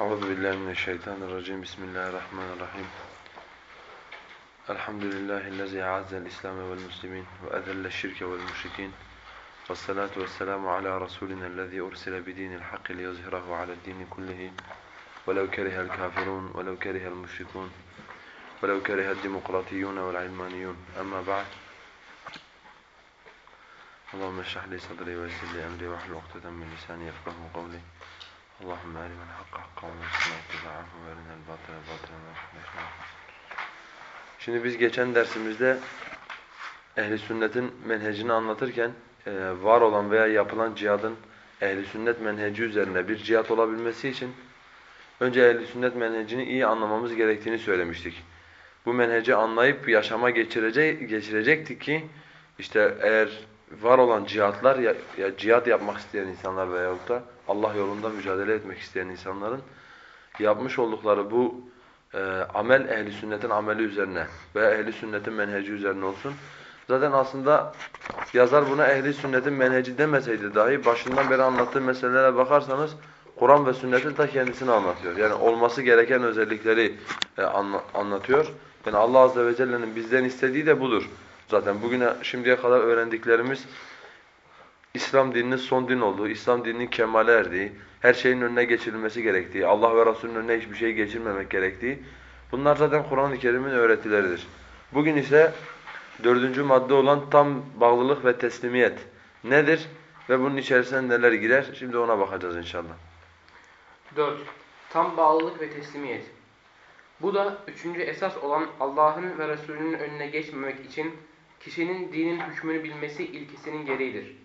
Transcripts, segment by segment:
أعوذ بالله من الشيطان الرجيم. بسم الله الرحمن الرحيم. الحمد لله الذي أعز الإسلام والمسلمين وأذل الشرك والمشركين والصلاة والسلام على رسولنا الذي أرسل بدين الحق ليظهره على الدين كله. ولو كره الكافرون ولو كره المشركون ولو كره الديمقراطيون والعلمانيون. أما بعد اللهم اشرح لي صدري ويسر لي أمري واحلل عقدة من لساني يفقهوا قولي. اللهم أرنا الحق حقا وارزقنا اتباعه وارنا الباطل باطلا وارزقنا Şimdi biz geçen dersimizde ehli sünnetin menhecini anlatırken e, var olan veya yapılan cihadın ehli sünnet menheci üzerine bir cihat olabilmesi için önce ehli sünnet menhecini iyi anlamamız gerektiğini söylemiştik. Bu menheci anlayıp yaşama geçirecek, geçirecektik ki işte eğer var olan cihatlar ya, ya cihat yapmak isteyen insanlar veyahut da Allah yolunda mücadele etmek isteyen insanların yapmış oldukları bu e, amel ehli sünnetin ameli üzerine veya ehli sünnetin menheci üzerine olsun. Zaten aslında yazar buna ehli sünnetin menheci demeseydi dahi başından beri anlattığı meselelere bakarsanız Kur'an ve sünnetin ta kendisini anlatıyor. Yani olması gereken özellikleri e, anla, anlatıyor. Yani Allah azze ve celle'nin bizden istediği de budur. Zaten bugüne şimdiye kadar öğrendiklerimiz İslam dininin son din olduğu, İslam dininin kemale erdiği, her şeyin önüne geçirilmesi gerektiği, Allah ve Resulünün önüne hiçbir şey geçirmemek gerektiği. Bunlar zaten Kur'an-ı Kerim'in öğretileridir. Bugün ise dördüncü madde olan tam bağlılık ve teslimiyet nedir ve bunun içerisine neler girer? Şimdi ona bakacağız inşallah. 4. Tam bağlılık ve teslimiyet. Bu da üçüncü esas olan Allah'ın ve Resulünün önüne geçmemek için kişinin dinin hükmünü bilmesi ilkesinin gereğidir.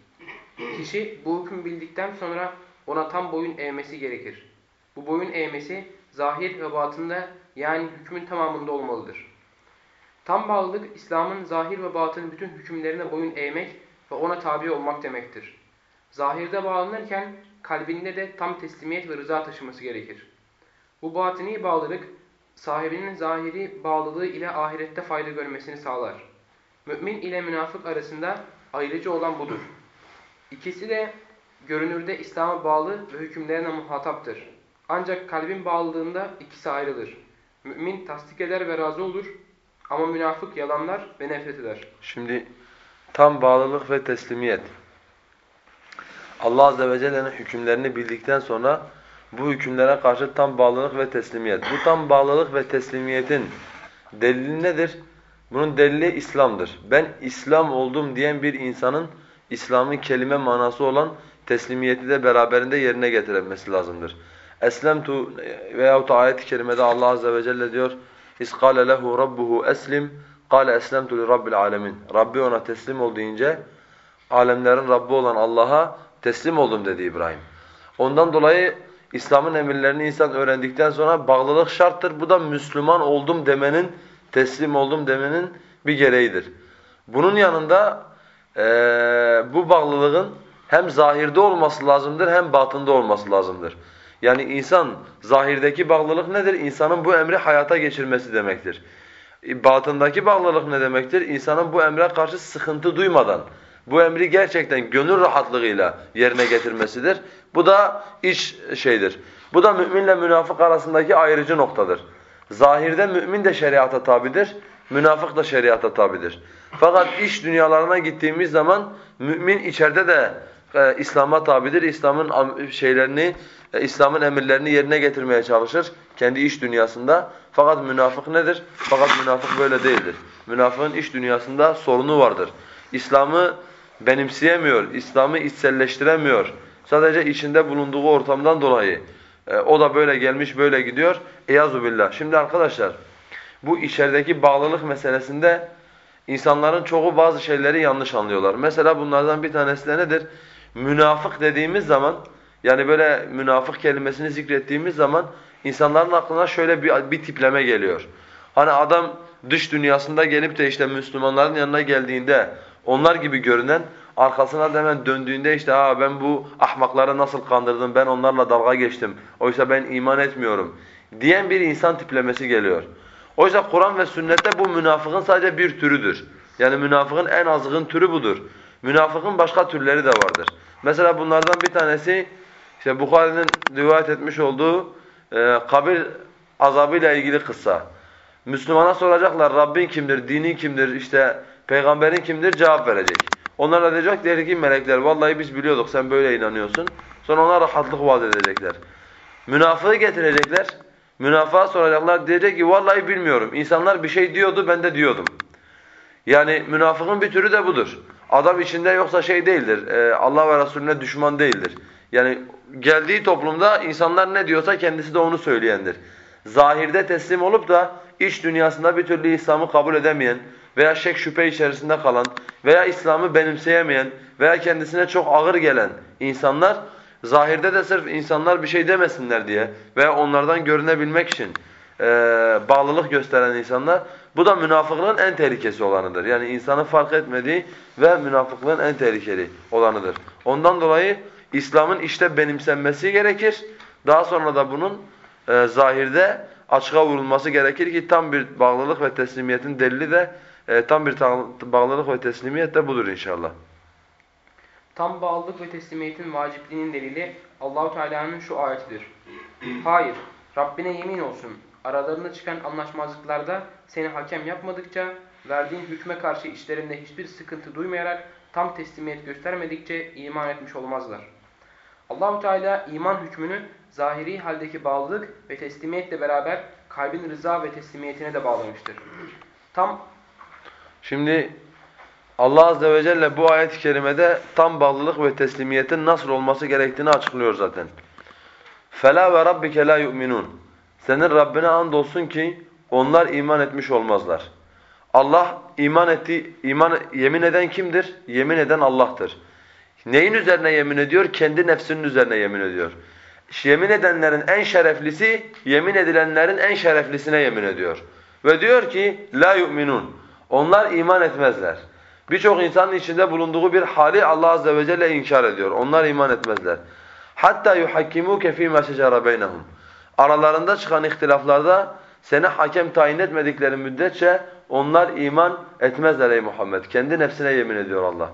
Kişi bu hükmü bildikten sonra ona tam boyun eğmesi gerekir. Bu boyun eğmesi zahir ve batında yani hükmün tamamında olmalıdır. Tam bağlılık İslam'ın zahir ve batın bütün hükümlerine boyun eğmek ve ona tabi olmak demektir. Zahirde bağlanırken kalbinde de tam teslimiyet ve rıza taşıması gerekir. Bu batini bağlılık sahibinin zahiri bağlılığı ile ahirette fayda görmesini sağlar. Mümin ile münafık arasında ayrıcı olan budur. İkisi de görünürde İslam'a bağlı ve hükümlerine muhataptır. Ancak kalbin bağlılığında ikisi ayrılır. Mümin tasdik eder ve razı olur ama münafık yalanlar ve nefret eder. Şimdi tam bağlılık ve teslimiyet. Allah azze ve celle'nin hükümlerini bildikten sonra bu hükümlere karşı tam bağlılık ve teslimiyet. Bu tam bağlılık ve teslimiyetin delili nedir? Bunun delili İslam'dır. Ben İslam oldum diyen bir insanın İslam'ın kelime manası olan teslimiyeti de beraberinde yerine getirilmesi lazımdır. Eslemtu veyahut ayet-i kerimede Allah azze ve celle diyor İskale lehu rabbuhu eslim Kale eslemtu li rabbil alemin. Rabbi ona teslim ol deyince alemlerin Rabbi olan Allah'a teslim oldum dedi İbrahim. Ondan dolayı İslam'ın emirlerini insan öğrendikten sonra bağlılık şarttır. Bu da Müslüman oldum demenin, teslim oldum demenin bir gereğidir. Bunun yanında e, bu bağlılığın hem zahirde olması lazımdır hem batında olması lazımdır. Yani insan zahirdeki bağlılık nedir? İnsanın bu emri hayata geçirmesi demektir. Batındaki bağlılık ne demektir? İnsanın bu emre karşı sıkıntı duymadan, bu emri gerçekten gönül rahatlığıyla yerine getirmesidir. Bu da iç şeydir. Bu da müminle münafık arasındaki ayrıcı noktadır. Zahirde mümin de şeriata tabidir, münafık da şeriata tabidir. Fakat iş dünyalarına gittiğimiz zaman mümin içeride de e, İslam'a tabidir. İslam'ın şeylerini, e, İslam'ın emirlerini yerine getirmeye çalışır kendi iş dünyasında. Fakat münafık nedir? Fakat münafık böyle değildir. Münafığın iş dünyasında sorunu vardır. İslam'ı benimseyemiyor, İslam'ı içselleştiremiyor. Sadece içinde bulunduğu ortamdan dolayı o da böyle gelmiş, böyle gidiyor. Eyazu billah. Şimdi arkadaşlar bu içerideki bağlılık meselesinde insanların çoğu bazı şeyleri yanlış anlıyorlar. Mesela bunlardan bir tanesi de nedir? Münafık dediğimiz zaman yani böyle münafık kelimesini zikrettiğimiz zaman insanların aklına şöyle bir, bir tipleme geliyor. Hani adam dış dünyasında gelip de işte Müslümanların yanına geldiğinde onlar gibi görünen arkasına hemen döndüğünde işte Aa, ben bu ahmakları nasıl kandırdım, ben onlarla dalga geçtim, oysa ben iman etmiyorum diyen bir insan tiplemesi geliyor. Oysa Kur'an ve sünnette bu münafıkın sadece bir türüdür. Yani münafıkın en azgın türü budur. Münafıkın başka türleri de vardır. Mesela bunlardan bir tanesi işte Bukhari'nin rivayet etmiş olduğu e, kabir azabıyla ilgili kıssa. Müslümana soracaklar Rabbin kimdir, dinin kimdir, işte peygamberin kimdir cevap verecek. Onlar da diyecek der ki melekler vallahi biz biliyorduk sen böyle inanıyorsun. Sonra ona rahatlık vaat edecekler. Münafığı getirecekler. Münafığa soracaklar diyecek ki vallahi bilmiyorum. İnsanlar bir şey diyordu ben de diyordum. Yani münafıkın bir türü de budur. Adam içinde yoksa şey değildir. E, Allah ve Resulüne düşman değildir. Yani geldiği toplumda insanlar ne diyorsa kendisi de onu söyleyendir. Zahirde teslim olup da iç dünyasında bir türlü İslam'ı kabul edemeyen veya şek şüphe içerisinde kalan veya İslam'ı benimseyemeyen veya kendisine çok ağır gelen insanlar zahirde de sırf insanlar bir şey demesinler diye veya onlardan görünebilmek için e, bağlılık gösteren insanlar bu da münafıklığın en tehlikesi olanıdır. Yani insanı fark etmediği ve münafıklığın en tehlikeli olanıdır. Ondan dolayı İslam'ın işte benimsenmesi gerekir. Daha sonra da bunun e, zahirde açığa vurulması gerekir ki tam bir bağlılık ve teslimiyetin delili de e, tam bir bağlılık ve teslimiyet de budur inşallah. Tam bağlılık ve teslimiyetin vacipliğinin delili Allahu Teala'nın şu ayetidir. Hayır, Rabbine yemin olsun. Aralarında çıkan anlaşmazlıklarda seni hakem yapmadıkça, verdiğin hükme karşı işlerinde hiçbir sıkıntı duymayarak tam teslimiyet göstermedikçe iman etmiş olmazlar. Allahu Teala iman hükmünü zahiri haldeki bağlılık ve teslimiyetle beraber kalbin rıza ve teslimiyetine de bağlamıştır. Tam Şimdi Allah azze ve celle bu ayet-i kerimede tam bağlılık ve teslimiyetin nasıl olması gerektiğini açıklıyor zaten. Ve rabbike la yu'minun. Senin Rabbine and olsun ki onlar iman etmiş olmazlar. Allah iman etti, iman yemin eden kimdir? Yemin eden Allah'tır. Neyin üzerine yemin ediyor? Kendi nefsinin üzerine yemin ediyor. Yemin edenlerin en şereflisi, yemin edilenlerin en şereflisine yemin ediyor. Ve diyor ki, la yu'minun. Onlar iman etmezler. Birçok insanın içinde bulunduğu bir hali Allah azze ve celle inkar ediyor. Onlar iman etmezler. Hatta yuhakkimuke fîmâ şecere beynehum. Aralarında çıkan ihtilaflarda seni hakem tayin etmedikleri müddetçe onlar iman etmezler ey Muhammed. Kendi nefsine yemin ediyor Allah.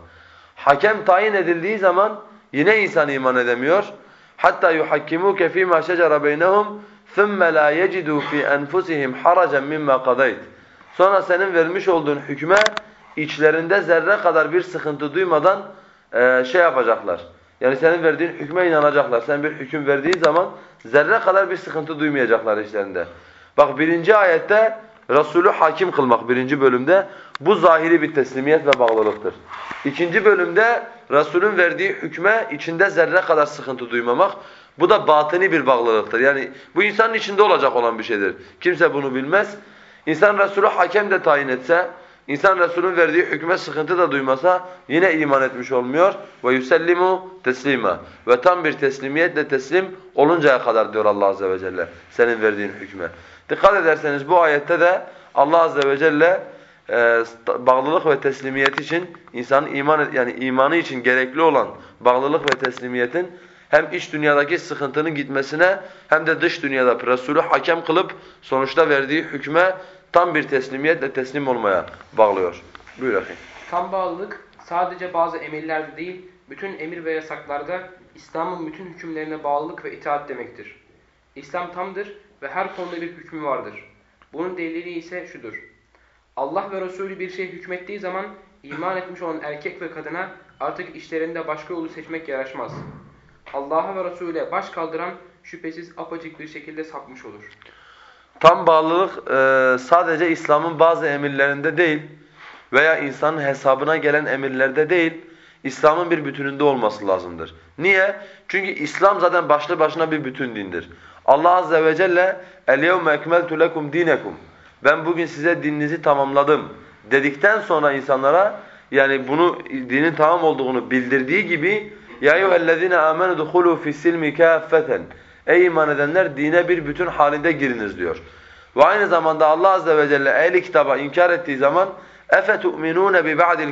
Hakem tayin edildiği zaman yine insan iman edemiyor. Hatta yuhakkimuke fîmâ şecere beynehum ثُمَّ لَا يَجِدُوا فِي أَنفُسِهِمْ حَرَجًا مِمَّا قَضَيْتِ Sonra senin vermiş olduğun hükme içlerinde zerre kadar bir sıkıntı duymadan e, şey yapacaklar. Yani senin verdiğin hükme inanacaklar. Sen bir hüküm verdiğin zaman zerre kadar bir sıkıntı duymayacaklar içlerinde. Bak birinci ayette Resulü hakim kılmak birinci bölümde bu zahiri bir teslimiyet ve bağlılıktır. İkinci bölümde Resulün verdiği hükme içinde zerre kadar sıkıntı duymamak bu da batini bir bağlılıktır. Yani bu insanın içinde olacak olan bir şeydir. Kimse bunu bilmez. İnsan Resulü hakem de tayin etse, insan Resulün verdiği hükme sıkıntı da duymasa yine iman etmiş olmuyor. Ve yusellimu teslima. Ve tam bir teslimiyetle teslim oluncaya kadar diyor Allah azze ve celle senin verdiğin hükme. Dikkat ederseniz bu ayette de Allah azze ve celle e, bağlılık ve teslimiyet için insanın iman yani imanı için gerekli olan bağlılık ve teslimiyetin hem iç dünyadaki sıkıntının gitmesine hem de dış dünyada Resulü hakem kılıp sonuçta verdiği hükme tam bir teslimiyetle teslim olmaya bağlıyor. Buyur akıyım. Tam bağlılık sadece bazı emirlerde değil, bütün emir ve yasaklarda İslam'ın bütün hükümlerine bağlılık ve itaat demektir. İslam tamdır ve her konuda bir hükmü vardır. Bunun delili ise şudur. Allah ve Resulü bir şey hükmettiği zaman iman etmiş olan erkek ve kadına artık işlerinde başka yolu seçmek yaraşmaz. Allah'a ve Resulü'ye baş kaldıran şüphesiz apacık bir şekilde sapmış olur. Tam bağlılık e, sadece İslam'ın bazı emirlerinde değil veya insanın hesabına gelen emirlerde değil, İslam'ın bir bütününde olması lazımdır. Niye? Çünkü İslam zaten başlı başına bir bütün dindir. Allah azze ve celle "El-yevme ekmeltu lekum dinakum." Ben bugün size dininizi tamamladım dedikten sonra insanlara yani bunu dinin tamam olduğunu bildirdiği gibi ya eyyühellezine amenu duhulu fis-silmi kaffeten. Ey iman edenler dine bir bütün halinde giriniz diyor. Ve aynı zamanda Allah azze ve celle ehli kitaba inkar ettiği zaman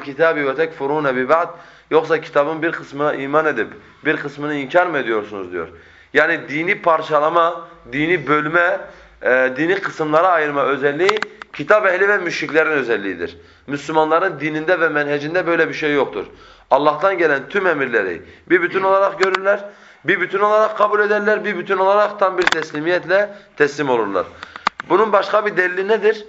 kitabi ve tekfurun bi ba'd yoksa kitabın bir kısmına iman edip bir kısmını inkar mı ediyorsunuz diyor. Yani dini parçalama, dini bölme, e, dini kısımlara ayırma özelliği kitap ehli ve müşriklerin özelliğidir. Müslümanların dininde ve menhecinde böyle bir şey yoktur. Allah'tan gelen tüm emirleri bir bütün olarak görürler, bir bütün olarak kabul ederler, bir bütün olarak tam bir teslimiyetle teslim olurlar. Bunun başka bir delili nedir?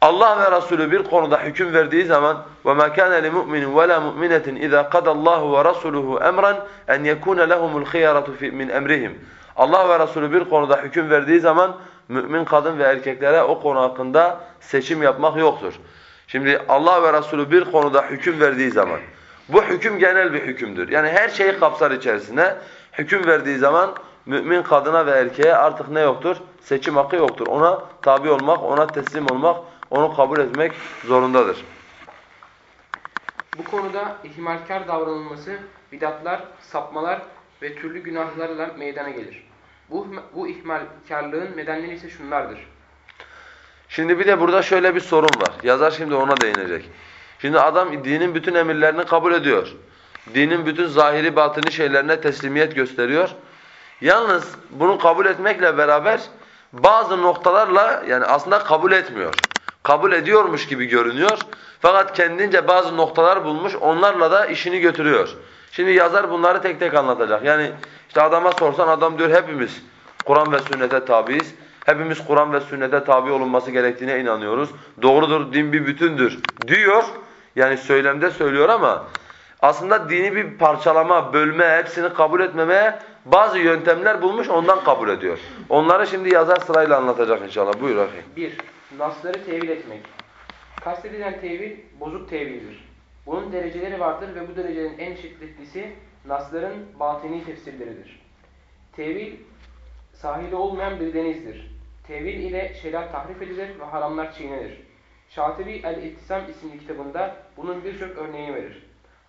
Allah ve Resulü bir konuda hüküm verdiği zaman وَمَا كَانَ لِمُؤْمِنٍ وَلَا مُؤْمِنَةٍ إِذَا قَدَ اللّٰهُ وَرَسُولُهُ اَمْرًا اَنْ يَكُونَ لَهُمُ الْخِيَرَةُ مِنْ اَمْرِهِمْ Allah ve Resulü bir konuda hüküm verdiği zaman mümin kadın ve erkeklere o konu hakkında seçim yapmak yoktur. Şimdi Allah ve Resulü bir konuda hüküm verdiği zaman bu hüküm genel bir hükümdür. Yani her şeyi kapsar içerisine. Hüküm verdiği zaman mümin kadına ve erkeğe artık ne yoktur? Seçim hakkı yoktur. Ona tabi olmak, ona teslim olmak, onu kabul etmek zorundadır. Bu konuda ihmalkar davranılması, bidatlar, sapmalar ve türlü günahlarla meydana gelir. Bu, bu ihmalkarlığın nedenleri ise şunlardır. Şimdi bir de burada şöyle bir sorun var. Yazar şimdi ona değinecek. Şimdi adam dinin bütün emirlerini kabul ediyor. Dinin bütün zahiri batını şeylerine teslimiyet gösteriyor. Yalnız bunu kabul etmekle beraber bazı noktalarla yani aslında kabul etmiyor. Kabul ediyormuş gibi görünüyor. Fakat kendince bazı noktalar bulmuş onlarla da işini götürüyor. Şimdi yazar bunları tek tek anlatacak. Yani işte adama sorsan adam diyor hepimiz Kur'an ve sünnete tabiiz. Hepimiz Kur'an ve sünnete tabi olunması gerektiğine inanıyoruz. Doğrudur, din bir bütündür diyor. Yani söylemde söylüyor ama aslında dini bir parçalama, bölme, hepsini kabul etmemeye bazı yöntemler bulmuş ondan kabul ediyor. Onları şimdi yazar sırayla anlatacak inşallah. Buyur akıyım. 1. Nasları tevil etmek. Kastedilen tevil bozuk tevildir. Bunun dereceleri vardır ve bu derecelerin en şiddetlisi nasların batini tefsirleridir. Tevil sahili olmayan bir denizdir. Tevil ile şeriat tahrif edilir ve haramlar çiğnenir. Şatibi El-İttisam isimli kitabında bunun birçok örneğini verir.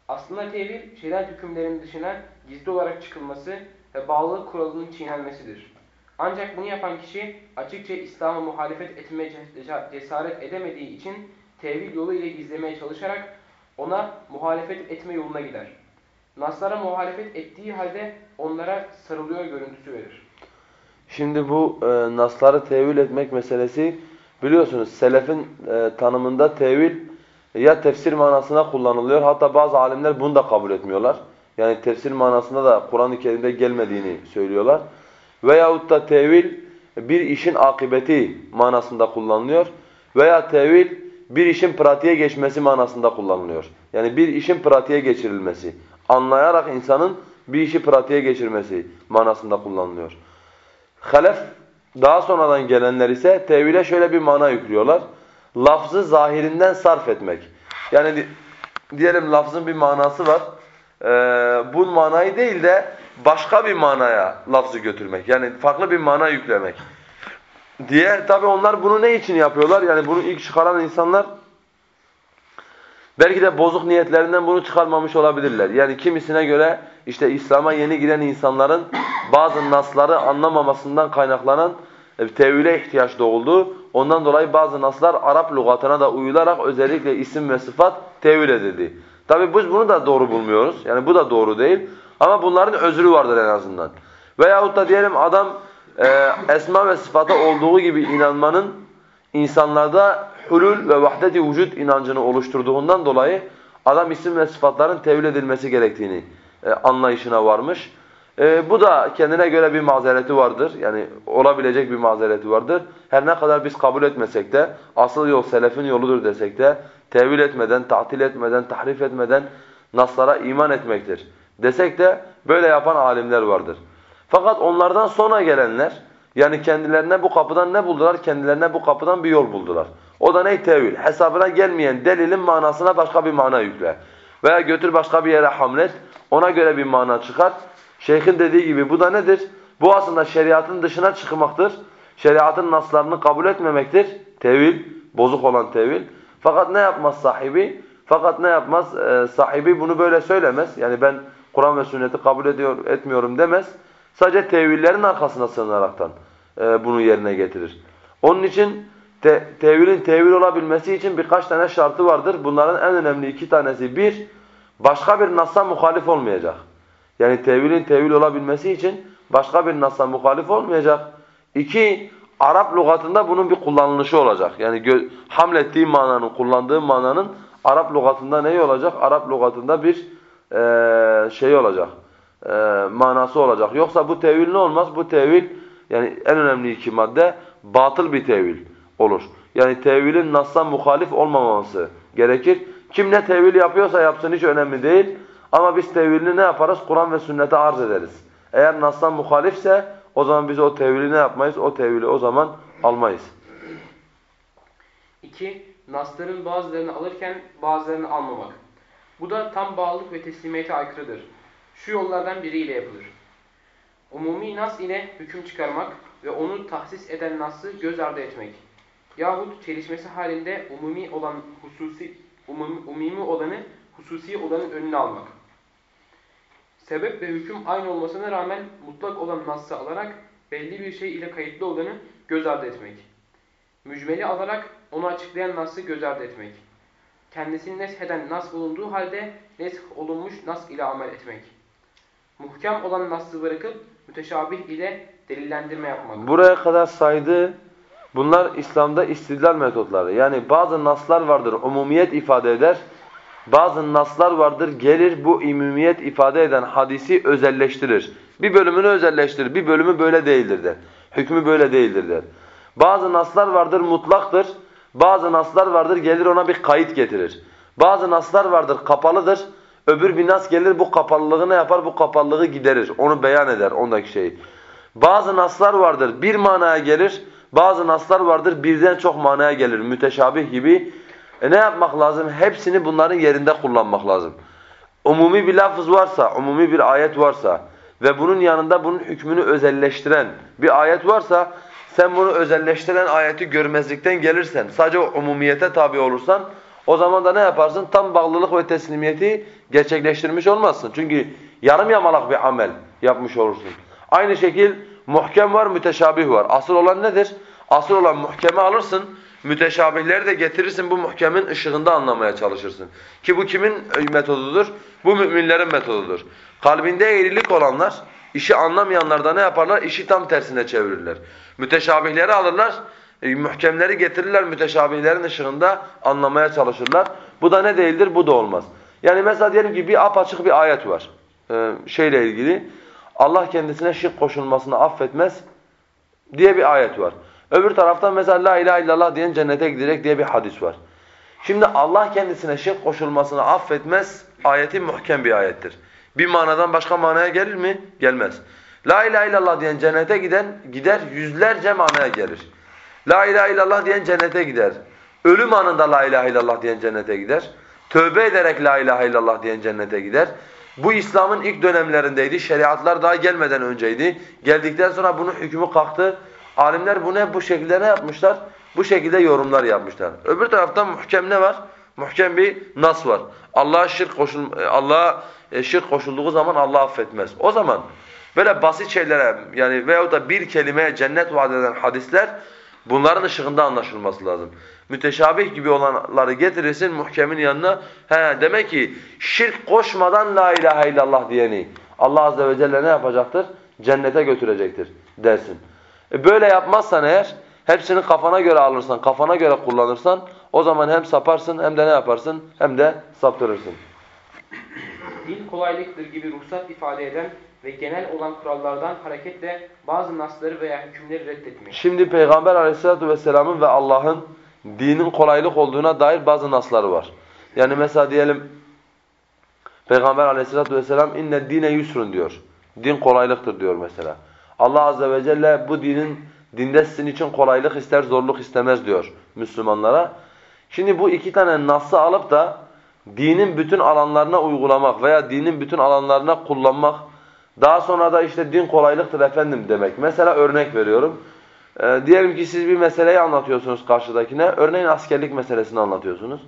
Aslında tevil, şeriat hükümlerinin dışına gizli olarak çıkılması ve bağlılık kuralının çiğnenmesidir. Ancak bunu yapan kişi açıkça İslam'a muhalefet etmeye cesaret edemediği için tevil yolu ile gizlemeye çalışarak ona muhalefet etme yoluna gider. Naslara muhalefet ettiği halde onlara sarılıyor görüntüsü verir. Şimdi bu e, nasları tevil etmek meselesi biliyorsunuz selefin e, tanımında tevil ya tefsir manasına kullanılıyor hatta bazı alimler bunu da kabul etmiyorlar. Yani tefsir manasında da Kur'an-ı Kerim'de gelmediğini söylüyorlar. Veyahut da tevil bir işin akıbeti manasında kullanılıyor. Veya tevil bir işin pratiğe geçmesi manasında kullanılıyor. Yani bir işin pratiğe geçirilmesi. Anlayarak insanın bir işi pratiğe geçirmesi manasında kullanılıyor. Halef daha sonradan gelenler ise tevhile şöyle bir mana yüklüyorlar. Lafzı zahirinden sarf etmek. Yani diyelim lafzın bir manası var. Ee, bu manayı değil de başka bir manaya lafzı götürmek. Yani farklı bir mana yüklemek. Diye tabi onlar bunu ne için yapıyorlar? Yani bunu ilk çıkaran insanlar belki de bozuk niyetlerinden bunu çıkarmamış olabilirler. Yani kimisine göre işte İslam'a yeni giren insanların bazı nasları anlamamasından kaynaklanan e, tevhile ihtiyaç doğuldu. Ondan dolayı bazı naslar Arap lügatına da uyularak özellikle isim ve sıfat tevil edildi. Tabi biz bunu da doğru bulmuyoruz. Yani bu da doğru değil. Ama bunların özrü vardır en azından. Veyahut da diyelim adam e, esma ve sıfata olduğu gibi inanmanın insanlarda hulul ve vahdet-i vücut inancını oluşturduğundan dolayı adam isim ve sıfatların tevil edilmesi gerektiğini e, anlayışına varmış. E, bu da kendine göre bir mazereti vardır. Yani olabilecek bir mazereti vardır. Her ne kadar biz kabul etmesek de asıl yol selefin yoludur desek de tevil etmeden, tatil etmeden, tahrif etmeden naslara iman etmektir. Desek de böyle yapan alimler vardır. Fakat onlardan sonra gelenler yani kendilerine bu kapıdan ne buldular? Kendilerine bu kapıdan bir yol buldular. O da ne? Tevil. Hesabına gelmeyen delilin manasına başka bir mana yükle. Veya götür başka bir yere hamlet. Ona göre bir mana çıkart. Şeyhin dediği gibi bu da nedir? Bu aslında şeriatın dışına çıkmaktır. Şeriatın naslarını kabul etmemektir. Tevil, bozuk olan tevil. Fakat ne yapmaz sahibi? Fakat ne yapmaz? Ee, sahibi bunu böyle söylemez. Yani ben Kur'an ve sünneti kabul ediyor, etmiyorum demez. Sadece tevillerin arkasına sığınaraktan e, bunu yerine getirir. Onun için te tevilin tevil olabilmesi için birkaç tane şartı vardır. Bunların en önemli iki tanesi bir, başka bir nassa muhalif olmayacak. Yani tevilin tevil olabilmesi için başka bir nassa muhalif olmayacak. İki, Arap lügatında bunun bir kullanılışı olacak. Yani hamlettiği mananın, kullandığı mananın Arap lügatında ne olacak? Arap lügatında bir e, şey olacak. E, manası olacak. Yoksa bu tevil ne olmaz? Bu tevil yani en önemli iki madde batıl bir tevil olur. Yani tevilin nasla muhalif olmaması gerekir. Kim ne tevil yapıyorsa yapsın hiç önemli değil. Ama biz tevilini ne yaparız? Kur'an ve sünnete arz ederiz. Eğer nasla muhalifse o zaman biz o tevili ne yapmayız? O tevili o zaman almayız. 2. Nasların bazılarını alırken bazılarını almamak. Bu da tam bağlılık ve teslimiyete aykırıdır. Şu yollardan biriyle yapılır. Umumi nas ile hüküm çıkarmak ve onu tahsis eden nası göz ardı etmek. Yahut çelişmesi halinde umumi olan hususi umumi, umumi olanı hususi olanın önüne almak. Sebep ve hüküm aynı olmasına rağmen mutlak olan nassı alarak belli bir şey ile kayıtlı olanı göz ardı etmek. Mücmeli alarak onu açıklayan nassı göz ardı etmek. Kendisini nesheden nas bulunduğu halde nesh olunmuş nas ile amel etmek. Muhkem olan nassı bırakıp müteşabih ile delillendirme yapmak. Buraya kadar saydığı bunlar İslam'da istidlal metotları. Yani bazı naslar vardır umumiyet ifade eder. Bazı naslar vardır gelir bu umumiyet ifade eden hadisi özelleştirir. Bir bölümünü özelleştirir, bir bölümü böyle değildir der. Hükmü böyle değildir der. Bazı naslar vardır mutlaktır. Bazı naslar vardır gelir ona bir kayıt getirir. Bazı naslar vardır kapalıdır. Öbür bir nas gelir bu kapalılığı ne yapar? Bu kapalılığı giderir. Onu beyan eder ondaki şeyi. Bazı naslar vardır bir manaya gelir. Bazı naslar vardır birden çok manaya gelir. Müteşabih gibi. E ne yapmak lazım? Hepsini bunların yerinde kullanmak lazım. Umumi bir lafız varsa, umumi bir ayet varsa ve bunun yanında bunun hükmünü özelleştiren bir ayet varsa sen bunu özelleştiren ayeti görmezlikten gelirsen, sadece umumiyete tabi olursan o zaman da ne yaparsın? Tam bağlılık ve teslimiyeti gerçekleştirmiş olmazsın. Çünkü yarım yamalak bir amel yapmış olursun. Aynı şekil muhkem var, müteşabih var. Asıl olan nedir? Asıl olan muhkemi alırsın, müteşabihleri de getirirsin bu muhkemin ışığında anlamaya çalışırsın. Ki bu kimin metodudur? Bu müminlerin metodudur. Kalbinde eğrilik olanlar, işi anlamayanlar da ne yaparlar? İşi tam tersine çevirirler. Müteşabihleri alırlar, e, muhkemleri getirirler müteşabihlerin ışığında anlamaya çalışırlar. Bu da ne değildir? Bu da olmaz. Yani mesela diyelim ki bir apaçık bir ayet var. Ee, şeyle ilgili. Allah kendisine şirk koşulmasını affetmez diye bir ayet var. Öbür taraftan mesela la ilahe illallah diyen cennete gidecek diye bir hadis var. Şimdi Allah kendisine şirk koşulmasını affetmez ayeti muhkem bir ayettir. Bir manadan başka manaya gelir mi? Gelmez. La ilahe illallah diyen cennete giden gider yüzlerce manaya gelir. La ilahe illallah diyen cennete gider. Ölüm anında la ilahe illallah diyen cennete gider. Tövbe ederek la ilahe illallah diyen cennete gider. Bu İslam'ın ilk dönemlerindeydi. Şeriatlar daha gelmeden önceydi. Geldikten sonra bunun hükmü kalktı. Alimler bunu bu şekilde ne yapmışlar? Bu şekilde yorumlar yapmışlar. Öbür taraftan muhkem ne var? Muhkem bir nas var. Allah'a şirk koşul Allah'a e, şirk koşulduğu zaman Allah affetmez. O zaman böyle basit şeylere yani veyahut da bir kelimeye cennet vaat eden hadisler bunların ışığında anlaşılması lazım. Müteşabih gibi olanları getirirsin muhkemin yanına. He demek ki şirk koşmadan la ilahe illallah diyeni Allah azze ve celle ne yapacaktır? Cennete götürecektir dersin. E böyle yapmazsan eğer hepsini kafana göre alırsan, kafana göre kullanırsan o zaman hem saparsın hem de ne yaparsın? Hem de saptırırsın. Dil kolaylıktır gibi ruhsat ifade eden ve genel olan kurallardan hareketle bazı nasları veya hükümleri reddetmek. Şimdi Peygamber aleyhissalatu vesselamın ve Allah'ın dinin kolaylık olduğuna dair bazı nasları var. Yani mesela diyelim Peygamber aleyhissalatu vesselam inne dine yusrun diyor. Din kolaylıktır diyor mesela. Allah azze ve celle bu dinin dinde sizin için kolaylık ister zorluk istemez diyor Müslümanlara. Şimdi bu iki tane nası alıp da dinin bütün alanlarına uygulamak veya dinin bütün alanlarına kullanmak daha sonra da işte din kolaylıktır efendim demek. Mesela örnek veriyorum. Ee, diyelim ki siz bir meseleyi anlatıyorsunuz karşıdakine. Örneğin askerlik meselesini anlatıyorsunuz.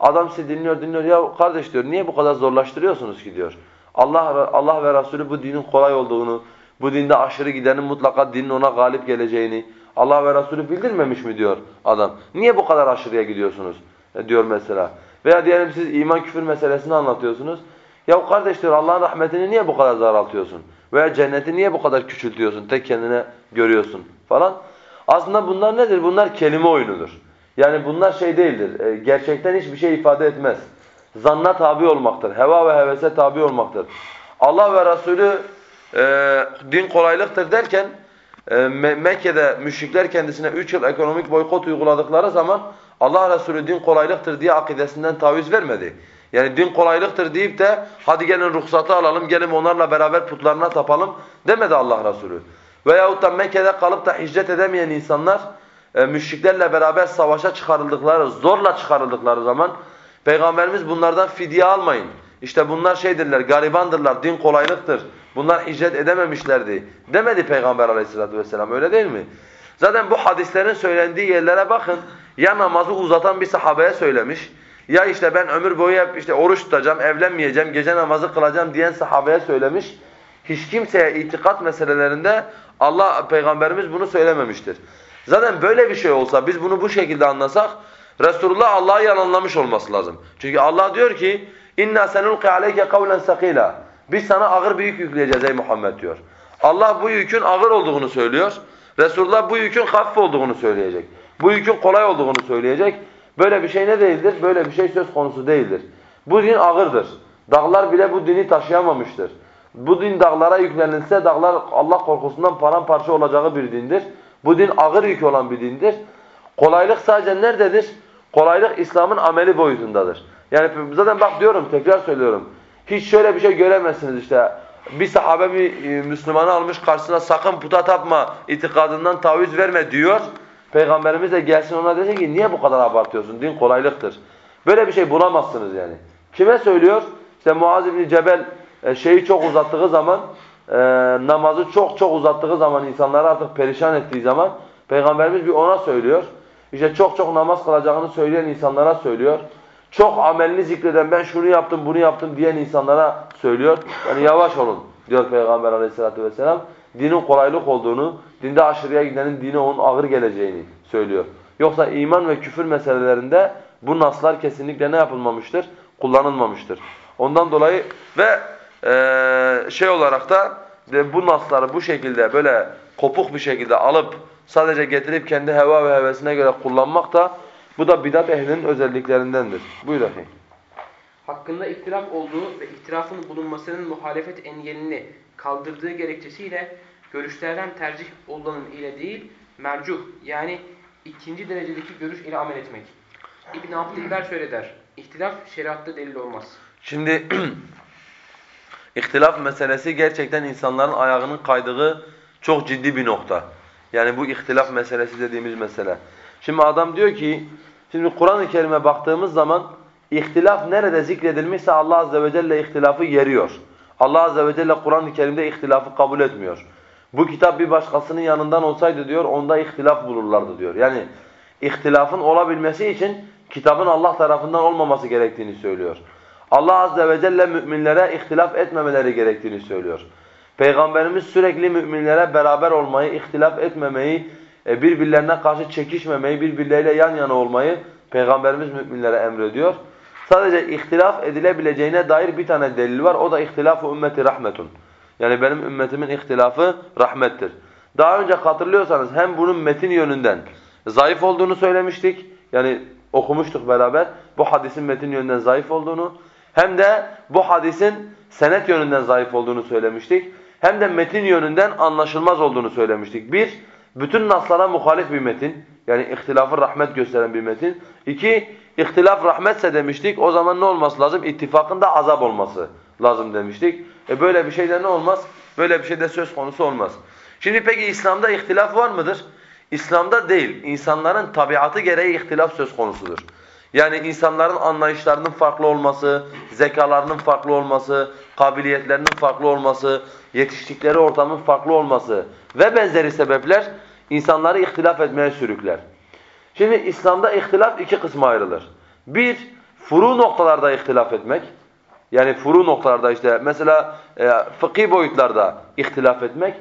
Adam sizi dinliyor dinliyor. Ya kardeş diyor niye bu kadar zorlaştırıyorsunuz ki diyor. Allah Allah ve Resulü bu dinin kolay olduğunu, bu dinde aşırı gidenin mutlaka dinin ona galip geleceğini Allah ve Resulü bildirmemiş mi diyor adam. Niye bu kadar aşırıya gidiyorsunuz e, diyor mesela. Veya diyelim siz iman küfür meselesini anlatıyorsunuz. Ya kardeş diyor Allah'ın rahmetini niye bu kadar daraltıyorsun? Veya cenneti niye bu kadar küçültüyorsun? Tek kendine görüyorsun falan. Aslında bunlar nedir? Bunlar kelime oyunudur. Yani bunlar şey değildir. E, gerçekten hiçbir şey ifade etmez. Zanna tabi olmaktır. Heva ve hevese tabi olmaktır. Allah ve Resulü e, din kolaylıktır derken e, Mekke'de müşrikler kendisine 3 yıl ekonomik boykot uyguladıkları zaman Allah Resulü din kolaylıktır diye akidesinden taviz vermedi. Yani din kolaylıktır deyip de hadi gelin ruhsatı alalım, gelin onlarla beraber putlarına tapalım demedi Allah Resulü. Veyahut da Mekke'de kalıp da hicret edemeyen insanlar e, müşriklerle beraber savaşa çıkarıldıkları, zorla çıkarıldıkları zaman Peygamberimiz bunlardan fidye almayın. İşte bunlar şeydirler, garibandırlar, din kolaylıktır. Bunlar hicret edememişlerdi. Demedi Peygamber aleyhissalatü vesselam öyle değil mi? Zaten bu hadislerin söylendiği yerlere bakın. Ya namazı uzatan bir sahabeye söylemiş. Ya işte ben ömür boyu hep işte oruç tutacağım, evlenmeyeceğim, gece namazı kılacağım diyen sahabeye söylemiş. Hiç kimseye itikat meselelerinde Allah Peygamberimiz bunu söylememiştir. Zaten böyle bir şey olsa biz bunu bu şekilde anlasak Resulullah Allah'ı yalanlamış olması lazım. Çünkü Allah diyor ki inna senulqi aleyke kavlen sakila. Biz sana ağır bir yük yükleyeceğiz ey Muhammed diyor. Allah bu yükün ağır olduğunu söylüyor. Resulullah bu yükün hafif olduğunu söyleyecek. Bu yükün kolay olduğunu söyleyecek. Böyle bir şey ne değildir? Böyle bir şey söz konusu değildir. Bu din ağırdır. Dağlar bile bu dini taşıyamamıştır. Bu din dağlara yüklenilse dağlar Allah korkusundan paramparça olacağı bir dindir. Bu din ağır yük olan bir dindir. Kolaylık sadece nerededir? Kolaylık İslam'ın ameli boyutundadır. Yani zaten bak diyorum tekrar söylüyorum. Hiç şöyle bir şey göremezsiniz işte. Bir sahabe bir e, Müslümanı almış karşısına sakın puta tapma itikadından taviz verme diyor. Peygamberimiz de gelsin ona desin ki niye bu kadar abartıyorsun? Din kolaylıktır. Böyle bir şey bulamazsınız yani. Kime söylüyor? İşte Muaz bin Cebel e, şeyi çok uzattığı zaman e, namazı çok çok uzattığı zaman insanları artık perişan ettiği zaman Peygamberimiz bir ona söylüyor. İşte çok çok namaz kılacağını söyleyen insanlara söylüyor. Çok amelini zikreden ben şunu yaptım bunu yaptım diyen insanlara söylüyor. Yani yavaş olun diyor Peygamber aleyhissalatü vesselam. Dinin kolaylık olduğunu, dinde aşırıya gidenin dine onun ağır geleceğini söylüyor. Yoksa iman ve küfür meselelerinde bu naslar kesinlikle ne yapılmamıştır? Kullanılmamıştır. Ondan dolayı ve e, şey olarak da de bu nasları bu şekilde böyle kopuk bir şekilde alıp sadece getirip kendi heva ve hevesine göre kullanmak da bu da bidat ehlinin özelliklerindendir. Buyur efendim. Hakkında ihtilaf olduğu ve ihtilafın bulunmasının muhalefet engelini kaldırdığı gerekçesiyle görüşlerden tercih olanın ile değil, mercuh yani ikinci derecedeki görüş ile amel etmek. İbn Abdilber şöyle der. İhtilaf şeriatta delil olmaz. Şimdi ihtilaf meselesi gerçekten insanların ayağının kaydığı çok ciddi bir nokta. Yani bu ihtilaf meselesi dediğimiz mesele. Şimdi adam diyor ki, şimdi Kur'an-ı Kerim'e baktığımız zaman ihtilaf nerede zikredilmişse Allah azze ve celle ihtilafı yeriyor. Allah azze ve celle Kur'an-ı Kerim'de ihtilafı kabul etmiyor. Bu kitap bir başkasının yanından olsaydı diyor, onda ihtilaf bulurlardı diyor. Yani ihtilafın olabilmesi için kitabın Allah tarafından olmaması gerektiğini söylüyor. Allah azze ve celle müminlere ihtilaf etmemeleri gerektiğini söylüyor. Peygamberimiz sürekli müminlere beraber olmayı, ihtilaf etmemeyi, e, birbirlerine karşı çekişmemeyi, birbirleriyle yan yana olmayı Peygamberimiz müminlere emrediyor. Sadece ihtilaf edilebileceğine dair bir tane delil var. O da ihtilaf-ı ümmeti rahmetun. Yani benim ümmetimin ihtilafı rahmettir. Daha önce hatırlıyorsanız hem bunun metin yönünden zayıf olduğunu söylemiştik. Yani okumuştuk beraber. Bu hadisin metin yönünden zayıf olduğunu. Hem de bu hadisin senet yönünden zayıf olduğunu söylemiştik. Hem de metin yönünden anlaşılmaz olduğunu söylemiştik. Bir, bütün naslara muhalif bir metin. Yani ihtilafı rahmet gösteren bir metin. İki, ihtilaf rahmetse demiştik. O zaman ne olması lazım? İttifakın da azap olması lazım demiştik. E böyle bir şeyde ne olmaz? Böyle bir şeyde söz konusu olmaz. Şimdi peki İslam'da ihtilaf var mıdır? İslam'da değil. İnsanların tabiatı gereği ihtilaf söz konusudur. Yani insanların anlayışlarının farklı olması, zekalarının farklı olması, kabiliyetlerinin farklı olması, yetiştikleri ortamın farklı olması ve benzeri sebepler insanları ihtilaf etmeye sürükler. Şimdi İslam'da ihtilaf iki kısma ayrılır. Bir, furu noktalarda ihtilaf etmek. Yani furu noktalarda işte mesela e, fıkhi boyutlarda ihtilaf etmek.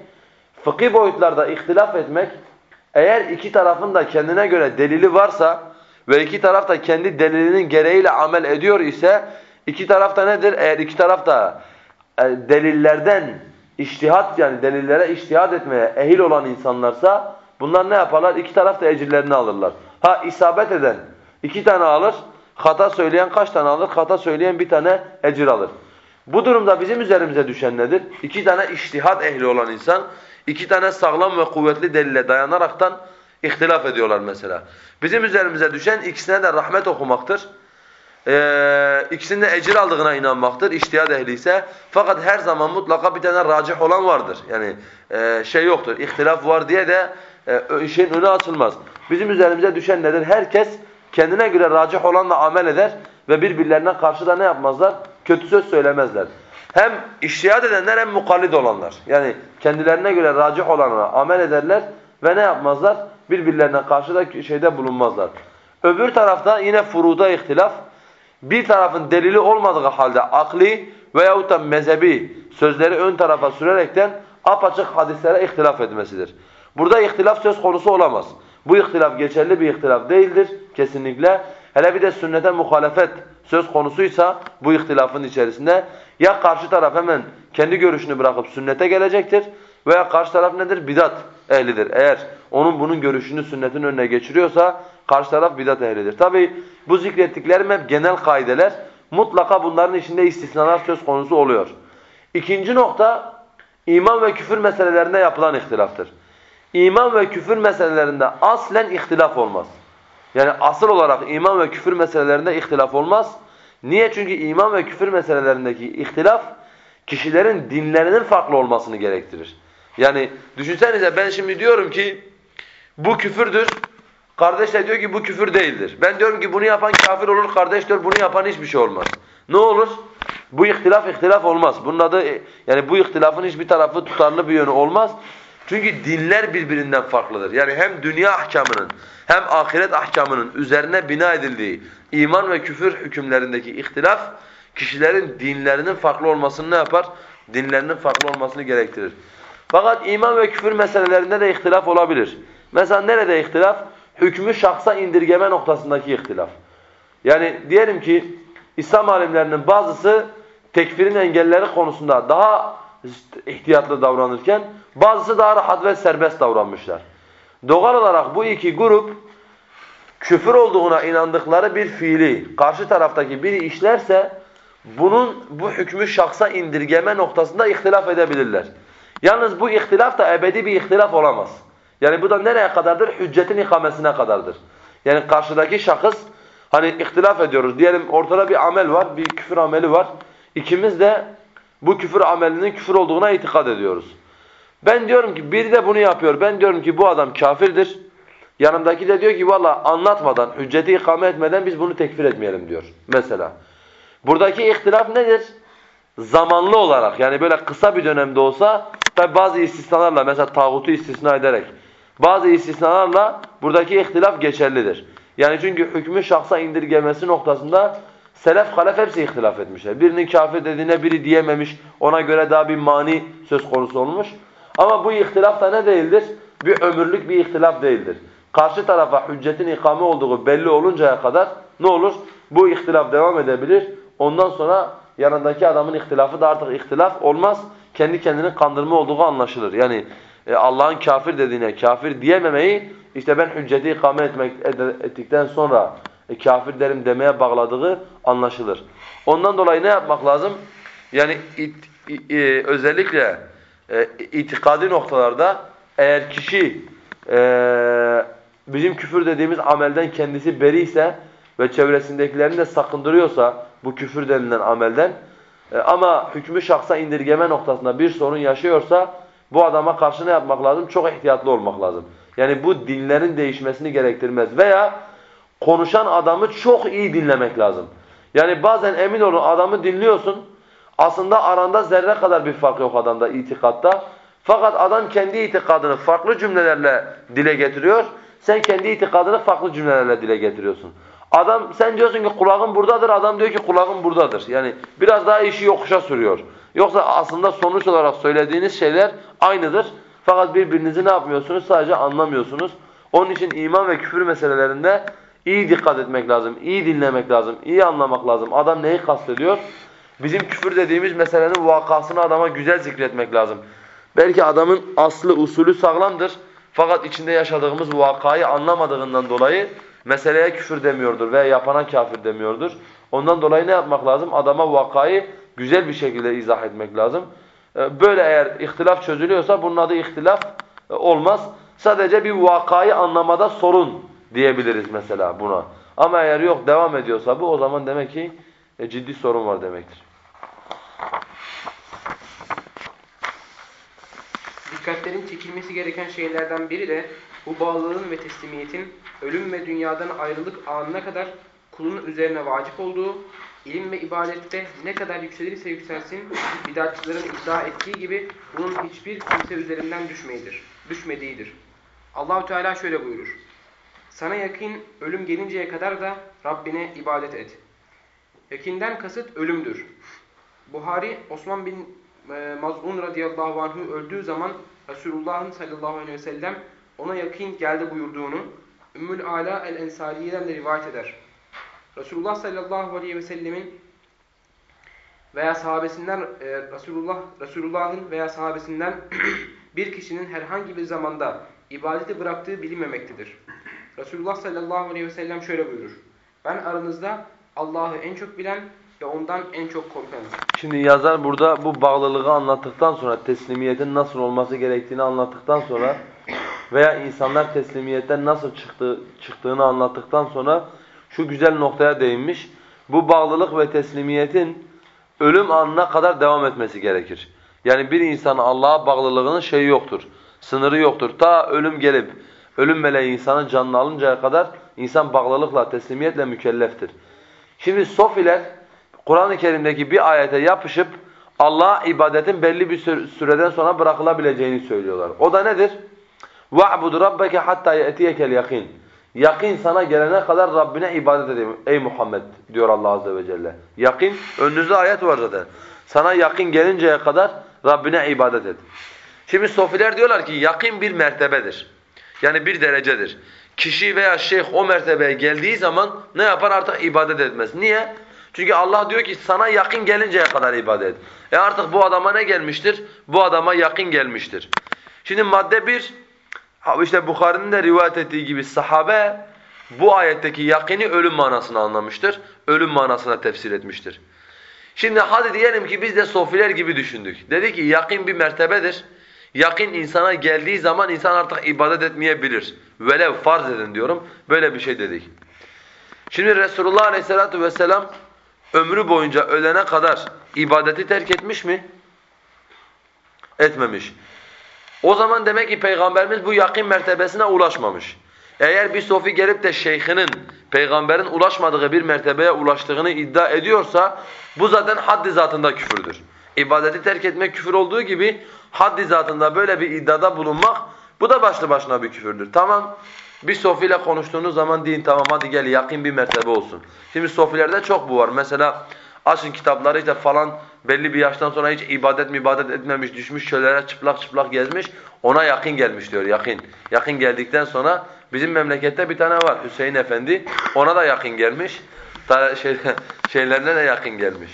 Fıkhi boyutlarda ihtilaf etmek eğer iki tarafın da kendine göre delili varsa ve iki taraf da kendi delilinin gereğiyle amel ediyor ise iki taraf da nedir? Eğer iki taraf da e, delillerden iştihat yani delillere iştihat etmeye ehil olan insanlarsa bunlar ne yaparlar? İki taraf da ecirlerini alırlar. Ha isabet eden iki tane alır, hata söyleyen kaç tane alır? Hata söyleyen bir tane ecir alır. Bu durumda bizim üzerimize düşen nedir? İki tane iştihat ehli olan insan, iki tane sağlam ve kuvvetli delile dayanaraktan ihtilaf ediyorlar mesela. Bizim üzerimize düşen ikisine de rahmet okumaktır. Ee, ikisinin ecir aldığına inanmaktır iştihad ehli ise. Fakat her zaman mutlaka bir tane racih olan vardır. Yani e, şey yoktur, ihtilaf var diye de e, işin önü açılmaz. Bizim üzerimize düşen nedir? Herkes kendine göre racih olanla amel eder ve birbirlerine karşı da ne yapmazlar? Kötü söz söylemezler. Hem iştihad edenler hem mukallid olanlar. Yani kendilerine göre racih olanla amel ederler ve ne yapmazlar? Birbirlerine karşı da şeyde bulunmazlar. Öbür tarafta yine furuda ihtilaf. Bir tarafın delili olmadığı halde akli veyahut da mezhebi sözleri ön tarafa sürerekten apaçık hadislere ihtilaf etmesidir. Burada ihtilaf söz konusu olamaz. Bu ihtilaf geçerli bir ihtilaf değildir kesinlikle. Hele bir de sünnete muhalefet söz konusuysa bu ihtilafın içerisinde ya karşı taraf hemen kendi görüşünü bırakıp sünnete gelecektir veya karşı taraf nedir? Bidat ehlidir. Eğer onun bunun görüşünü sünnetin önüne geçiriyorsa karşı taraf bidat ehlidir. Tabi bu zikrettiklerim hep genel kaideler. Mutlaka bunların içinde istisnalar söz konusu oluyor. İkinci nokta iman ve küfür meselelerinde yapılan ihtilaftır. İman ve küfür meselelerinde aslen ihtilaf olmaz. Yani asıl olarak iman ve küfür meselelerinde ihtilaf olmaz. Niye? Çünkü iman ve küfür meselelerindeki ihtilaf kişilerin dinlerinin farklı olmasını gerektirir. Yani düşünsenize ben şimdi diyorum ki bu küfürdür. Kardeş de diyor ki bu küfür değildir. Ben diyorum ki bunu yapan kafir olur. Kardeş diyor bunu yapan hiçbir şey olmaz. Ne olur? Bu ihtilaf ihtilaf olmaz. Bunun adı yani bu ihtilafın hiçbir tarafı tutarlı bir yönü olmaz. Çünkü dinler birbirinden farklıdır. Yani hem dünya ahkamının hem ahiret ahkamının üzerine bina edildiği iman ve küfür hükümlerindeki ihtilaf kişilerin dinlerinin farklı olmasını ne yapar? Dinlerinin farklı olmasını gerektirir. Fakat iman ve küfür meselelerinde de ihtilaf olabilir. Mesela nerede ihtilaf? Hükmü şahsa indirgeme noktasındaki ihtilaf. Yani diyelim ki İslam alimlerinin bazısı tekfirin engelleri konusunda daha ihtiyatlı davranırken bazısı daha rahat ve serbest davranmışlar. Doğal olarak bu iki grup küfür olduğuna inandıkları bir fiili karşı taraftaki biri işlerse bunun bu hükmü şahsa indirgeme noktasında ihtilaf edebilirler. Yalnız bu ihtilaf da ebedi bir ihtilaf olamaz. Yani bu da nereye kadardır? Hüccetin ikamesine kadardır. Yani karşıdaki şahıs hani ihtilaf ediyoruz. Diyelim ortada bir amel var, bir küfür ameli var. İkimiz de bu küfür amelinin küfür olduğuna itikad ediyoruz. Ben diyorum ki biri de bunu yapıyor. Ben diyorum ki bu adam kafirdir. Yanımdaki de diyor ki valla anlatmadan, hücceti ikame etmeden biz bunu tekfir etmeyelim diyor. Mesela. Buradaki ihtilaf nedir? Zamanlı olarak yani böyle kısa bir dönemde olsa tabi bazı istisnalarla mesela tağutu istisna ederek bazı istisnalarla buradaki ihtilaf geçerlidir. Yani çünkü hükmü şahsa indirgemesi noktasında selef halef hepsi ihtilaf etmişler. Birinin kafir dediğine biri diyememiş ona göre daha bir mani söz konusu olmuş. Ama bu ihtilaf da ne değildir? Bir ömürlük bir ihtilaf değildir. Karşı tarafa hüccetin ikame olduğu belli oluncaya kadar ne olur? Bu ihtilaf devam edebilir. Ondan sonra yanındaki adamın ihtilafı da artık ihtilaf olmaz. Kendi kendini kandırma olduğu anlaşılır. Yani e, Allah'ın kafir dediğine kafir diyememeyi işte ben hücceti ikame etmek, ettikten sonra e, kafir derim demeye bağladığı anlaşılır. Ondan dolayı ne yapmak lazım? Yani it, e, özellikle e, itikadi noktalarda eğer kişi e, bizim küfür dediğimiz amelden kendisi beri ise ve çevresindekilerini de sakındırıyorsa bu küfür denilen amelden e, ama hükmü şahsa indirgeme noktasında bir sorun yaşıyorsa bu adama karşı ne yapmak lazım? Çok ihtiyatlı olmak lazım. Yani bu dinlerin değişmesini gerektirmez veya konuşan adamı çok iyi dinlemek lazım. Yani bazen emin olun adamı dinliyorsun aslında aranda zerre kadar bir fark yok adamda itikatta. Fakat adam kendi itikadını farklı cümlelerle dile getiriyor. Sen kendi itikadını farklı cümlelerle dile getiriyorsun. Adam sen diyorsun ki kulağın buradadır, adam diyor ki kulağın buradadır. Yani biraz daha işi yokuşa sürüyor. Yoksa aslında sonuç olarak söylediğiniz şeyler aynıdır. Fakat birbirinizi ne yapmıyorsunuz? Sadece anlamıyorsunuz. Onun için iman ve küfür meselelerinde iyi dikkat etmek lazım, iyi dinlemek lazım, iyi anlamak lazım. Adam neyi kastediyor? Bizim küfür dediğimiz meselenin vakasını adama güzel zikretmek lazım. Belki adamın aslı, usulü sağlamdır. Fakat içinde yaşadığımız vakayı anlamadığından dolayı meseleye küfür demiyordur veya yapana kafir demiyordur. Ondan dolayı ne yapmak lazım? Adama vakayı güzel bir şekilde izah etmek lazım. Ee, böyle eğer ihtilaf çözülüyorsa bunun adı ihtilaf e, olmaz. Sadece bir vakayı anlamada sorun diyebiliriz mesela buna. Ama eğer yok devam ediyorsa bu o zaman demek ki e, ciddi sorun var demektir. Dikkatlerin çekilmesi gereken şeylerden biri de bu bağlılığın ve teslimiyetin ölüm ve dünyadan ayrılık anına kadar kulun üzerine vacip olduğu, ilim ve ibadette ne kadar yükselirse yükselsin, bidatçıların iddia ettiği gibi bunun hiçbir kimse üzerinden düşmeyidir, düşmediğidir. Allahu Teala şöyle buyurur. Sana yakın ölüm gelinceye kadar da Rabbine ibadet et. Yakinden kasıt ölümdür. Buhari Osman bin e, Maz'un radıyallahu anh'ı öldüğü zaman Resulullah'ın sallallahu aleyhi ve sellem ona yakın geldi buyurduğunu Ümmül Ala el-Ensariye'den de rivayet eder. Resulullah sallallahu aleyhi ve sellemin veya sahabesinden e, Resulullah Resulullah'ın veya sahabesinden bir kişinin herhangi bir zamanda ibadeti bıraktığı bilinmemektedir. Resulullah sallallahu aleyhi ve sellem şöyle buyurur. Ben aranızda Allah'ı en çok bilen ve ondan en çok korkanım. Şimdi yazar burada bu bağlılığı anlattıktan sonra teslimiyetin nasıl olması gerektiğini anlattıktan sonra veya insanlar teslimiyetten nasıl çıktı, çıktığını anlattıktan sonra şu güzel noktaya değinmiş. Bu bağlılık ve teslimiyetin ölüm anına kadar devam etmesi gerekir. Yani bir insanın Allah'a bağlılığının şeyi yoktur, sınırı yoktur. Ta ölüm gelip ölüm meleği insanın canını alıncaya kadar insan bağlılıkla, teslimiyetle mükelleftir. Şimdi sofiler Kur'an-ı Kerim'deki bir ayete yapışıp Allah'a ibadetin belli bir süreden sonra bırakılabileceğini söylüyorlar. O da nedir? وَعْبُدْ رَبَّكَ حَتَّى يَأْتِيَكَ الْيَقِينَ Yakin sana gelene kadar Rabbine ibadet edeyim ey Muhammed diyor Allah Azze ve Celle. Yakin, önünüzde ayet var zaten. Sana yakin gelinceye kadar Rabbine ibadet et. Şimdi sofiler diyorlar ki yakin bir mertebedir. Yani bir derecedir. Kişi veya şeyh o mertebeye geldiği zaman ne yapar artık ibadet etmez. Niye? Çünkü Allah diyor ki sana yakın gelinceye kadar ibadet et. E artık bu adama ne gelmiştir? Bu adama yakın gelmiştir. Şimdi madde bir, işte Bukhari'nin de rivayet ettiği gibi sahabe bu ayetteki yakini ölüm manasını anlamıştır. Ölüm manasına tefsir etmiştir. Şimdi hadi diyelim ki biz de sofiler gibi düşündük. Dedi ki yakın bir mertebedir. Yakın insana geldiği zaman insan artık ibadet etmeyebilir. Velev farz edin diyorum. Böyle bir şey dedik. Şimdi Resulullah Aleyhisselatü Vesselam ömrü boyunca ölene kadar ibadeti terk etmiş mi? Etmemiş. O zaman demek ki Peygamberimiz bu yakın mertebesine ulaşmamış. Eğer bir sofi gelip de şeyhinin, peygamberin ulaşmadığı bir mertebeye ulaştığını iddia ediyorsa bu zaten haddi zatında küfürdür. İbadeti terk etmek küfür olduğu gibi haddi zatında böyle bir iddiada bulunmak bu da başlı başına bir küfürdür. Tamam. Bir sofiyle konuştuğunuz zaman deyin tamam hadi gel yakın bir mertebe olsun. Şimdi sofilerde çok bu var. Mesela açın kitapları işte falan belli bir yaştan sonra hiç ibadet mi ibadet etmemiş, düşmüş çöllere çıplak çıplak gezmiş. Ona yakın gelmiş diyor yakın. Yakın geldikten sonra bizim memlekette bir tane var Hüseyin Efendi. Ona da yakın gelmiş. Şey, şeylerine de yakın gelmiş.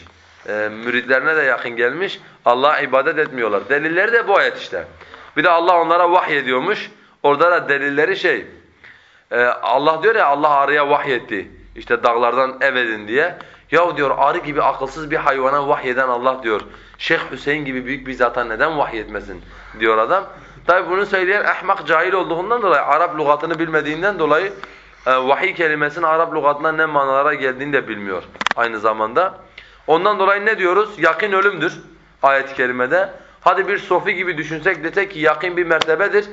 E, müridlerine de yakın gelmiş. Allah'a ibadet etmiyorlar. Delilleri de bu ayet işte. Bir de Allah onlara vahiy ediyormuş. Orada da delilleri şey ee, Allah diyor ya Allah arıya vahyetti. İşte dağlardan ev edin diye. Ya diyor arı gibi akılsız bir hayvana vahyeden Allah diyor. Şeyh Hüseyin gibi büyük bir zata neden vahyetmesin diyor adam. Tabi bunu söyleyen ahmak cahil olduğundan dolayı Arap lügatını bilmediğinden dolayı e, vahiy kelimesinin Arap lügatından ne manalara geldiğini de bilmiyor aynı zamanda. Ondan dolayı ne diyoruz? Yakın ölümdür ayet-i kerimede. Hadi bir sofi gibi düşünsek desek ki yakın bir mertebedir.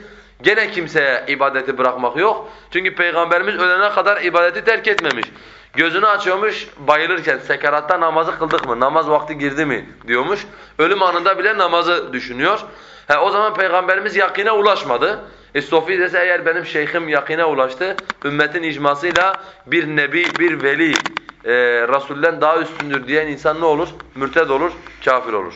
Gene kimseye ibadeti bırakmak yok. Çünkü Peygamberimiz ölene kadar ibadeti terk etmemiş. Gözünü açıyormuş bayılırken sekeratta namazı kıldık mı? Namaz vakti girdi mi? diyormuş. Ölüm anında bile namazı düşünüyor. He, o zaman Peygamberimiz yakine ulaşmadı. E Sofi dese eğer benim şeyhim yakine ulaştı, ümmetin icmasıyla bir nebi, bir veli e, Resul'den daha üstündür diyen insan ne olur? Mürted olur, kafir olur.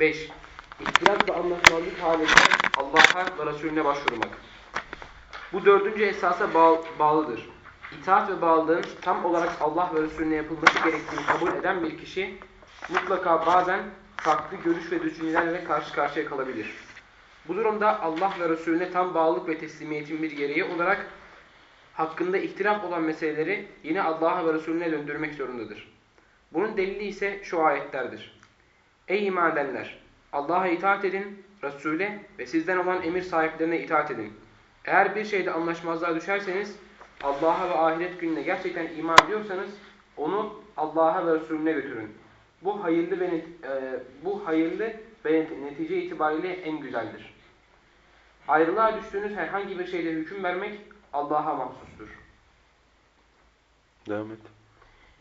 5. İhtilaf ve anlaşmazlık halinde Allah'a ve Resulüne başvurmak. Bu dördüncü esasa bağ bağlıdır. İtaat ve bağlılığın tam olarak Allah ve Resulüne yapılması gerektiğini kabul eden bir kişi mutlaka bazen farklı görüş ve düşüncelerle karşı karşıya kalabilir. Bu durumda Allah ve Resulüne tam bağlılık ve teslimiyetin bir gereği olarak hakkında ihtilaf olan meseleleri yine Allah'a ve Resulüne döndürmek zorundadır. Bunun delili ise şu ayetlerdir. Ey iman edenler! Allah'a itaat edin, Resul'e ve sizden olan emir sahiplerine itaat edin. Eğer bir şeyde anlaşmazlığa düşerseniz, Allah'a ve ahiret gününe gerçekten iman ediyorsanız, onu Allah'a ve Resulüne götürün. Bu hayırlı ve, e, bu hayırlı ve netice itibariyle en güzeldir. Ayrılığa düştüğünüz herhangi bir şeyde hüküm vermek Allah'a mahsustur. Devam et.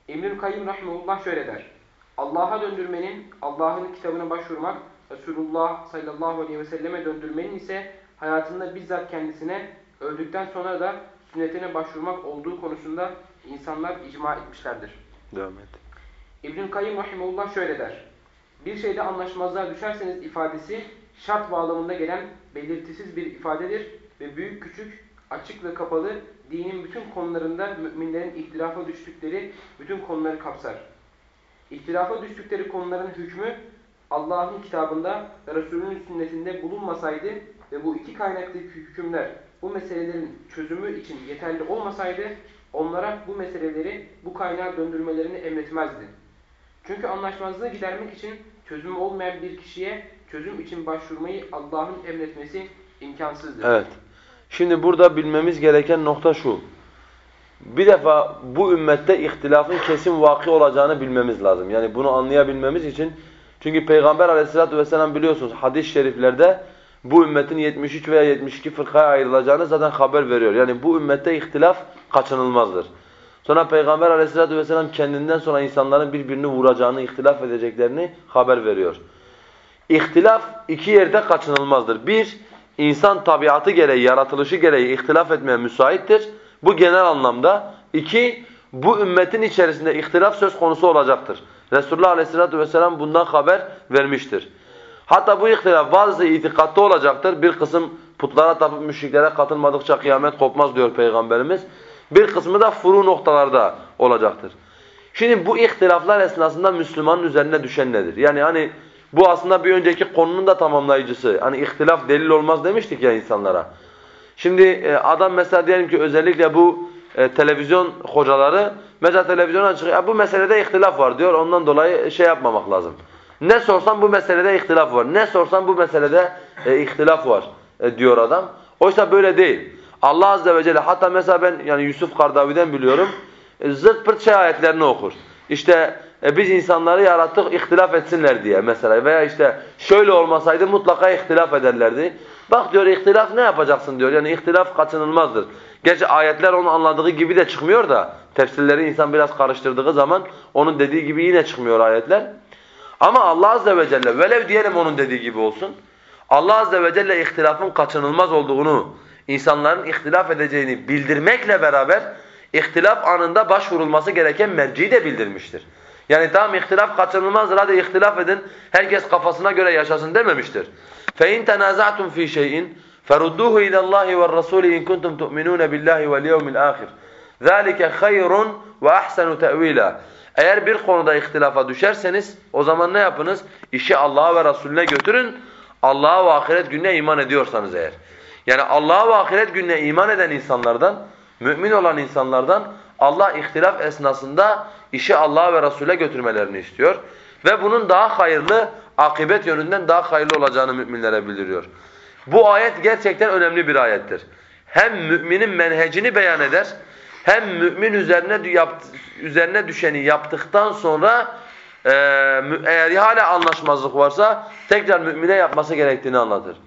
İbnül Kayyım Rahimullah şöyle der. Allah'a döndürmenin, Allah'ın kitabına başvurmak, Resulullah sallallahu aleyhi ve selleme döndürmenin ise hayatında bizzat kendisine, öldükten sonra da sünnetine başvurmak olduğu konusunda insanlar icma etmişlerdir. Devam et. İbnül Kayyım Rahimullah şöyle der. Bir şeyde anlaşmazlığa düşerseniz ifadesi şart bağlamında gelen belirtisiz bir ifadedir ve büyük küçük, açık ve kapalı dinin bütün konularında müminlerin ihtilafa düştükleri bütün konuları kapsar. İhtilafa düştükleri konuların hükmü Allah'ın kitabında ve Resulünün sünnetinde bulunmasaydı ve bu iki kaynaktaki hükümler bu meselelerin çözümü için yeterli olmasaydı onlara bu meseleleri bu kaynağa döndürmelerini emretmezdi. Çünkü anlaşmazlığı gidermek için çözümü olmayan bir kişiye çözüm için başvurmayı Allah'ın emretmesi imkansızdır. Evet. Şimdi burada bilmemiz gereken nokta şu. Bir defa bu ümmette ihtilafın kesin vaki olacağını bilmemiz lazım. Yani bunu anlayabilmemiz için çünkü Peygamber aleyhissalatü vesselam biliyorsunuz hadis-i şeriflerde bu ümmetin 73 veya 72 fırkaya ayrılacağını zaten haber veriyor. Yani bu ümmette ihtilaf kaçınılmazdır. Sonra Peygamber aleyhissalatü vesselam kendinden sonra insanların birbirini vuracağını, ihtilaf edeceklerini haber veriyor. İhtilaf iki yerde kaçınılmazdır. Bir, insan tabiatı gereği, yaratılışı gereği ihtilaf etmeye müsaittir. Bu genel anlamda. İki, bu ümmetin içerisinde ihtilaf söz konusu olacaktır. Resulullah Aleyhisselatü Vesselam bundan haber vermiştir. Hatta bu ihtilaf bazı itikatta olacaktır. Bir kısım putlara tapıp müşriklere katılmadıkça kıyamet kopmaz diyor Peygamberimiz. Bir kısmı da furu noktalarda olacaktır. Şimdi bu ihtilaflar esnasında Müslümanın üzerine düşen nedir? Yani hani bu aslında bir önceki konunun da tamamlayıcısı. Hani ihtilaf delil olmaz demiştik ya insanlara. Şimdi e, adam mesela diyelim ki özellikle bu e, televizyon hocaları mesela televizyona çıkıyor. Bu meselede ihtilaf var diyor. Ondan dolayı şey yapmamak lazım. Ne sorsan bu meselede ihtilaf var. Ne sorsan bu meselede e, ihtilaf var e, diyor adam. Oysa böyle değil. Allah azze ve celle hatta mesela ben yani Yusuf Kardavi'den biliyorum. E, zırt pırt şey ayetlerini okur. İşte e, biz insanları yarattık ihtilaf etsinler diye mesela veya işte şöyle olmasaydı mutlaka ihtilaf ederlerdi. Bak diyor ihtilaf ne yapacaksın diyor. Yani ihtilaf kaçınılmazdır. Gerçi ayetler onu anladığı gibi de çıkmıyor da tefsirleri insan biraz karıştırdığı zaman onun dediği gibi yine çıkmıyor ayetler. Ama Allah azze ve celle velev diyelim onun dediği gibi olsun. Allah azze ve celle ihtilafın kaçınılmaz olduğunu, insanların ihtilaf edeceğini bildirmekle beraber ihtilaf anında başvurulması gereken merciyi de bildirmiştir. Yani tamam ihtilaf kaçınılmazdır hadi ihtilaf edin herkes kafasına göre yaşasın dememiştir. فَاِنْ تَنَازَعْتُمْ ف۪ي شَيْءٍ فَرُدُّوهُ اِلَى اللّٰهِ وَالرَّسُولِ اِنْ كُنْتُمْ تُؤْمِنُونَ بِاللّٰهِ وَالْيَوْمِ الْآخِرِ ذَٰلِكَ خَيْرٌ وَأَحْسَنُ تَأْو۪يلًا Eğer bir konuda ihtilafa düşerseniz o zaman ne yapınız? İşi Allah'a ve Resulüne götürün. Allah'a ve ahiret gününe iman ediyorsanız eğer. Yani Allah'a ve ahiret gününe iman eden insanlardan, mümin olan insanlardan Allah ihtilaf esnasında işi Allah'a ve Resul'e götürmelerini istiyor. Ve bunun daha hayırlı, akibet yönünden daha hayırlı olacağını müminlere bildiriyor. Bu ayet gerçekten önemli bir ayettir. Hem müminin menhecini beyan eder, hem mümin üzerine üzerine düşeni yaptıktan sonra e, eğer hala anlaşmazlık varsa tekrar mümine yapması gerektiğini anlatır.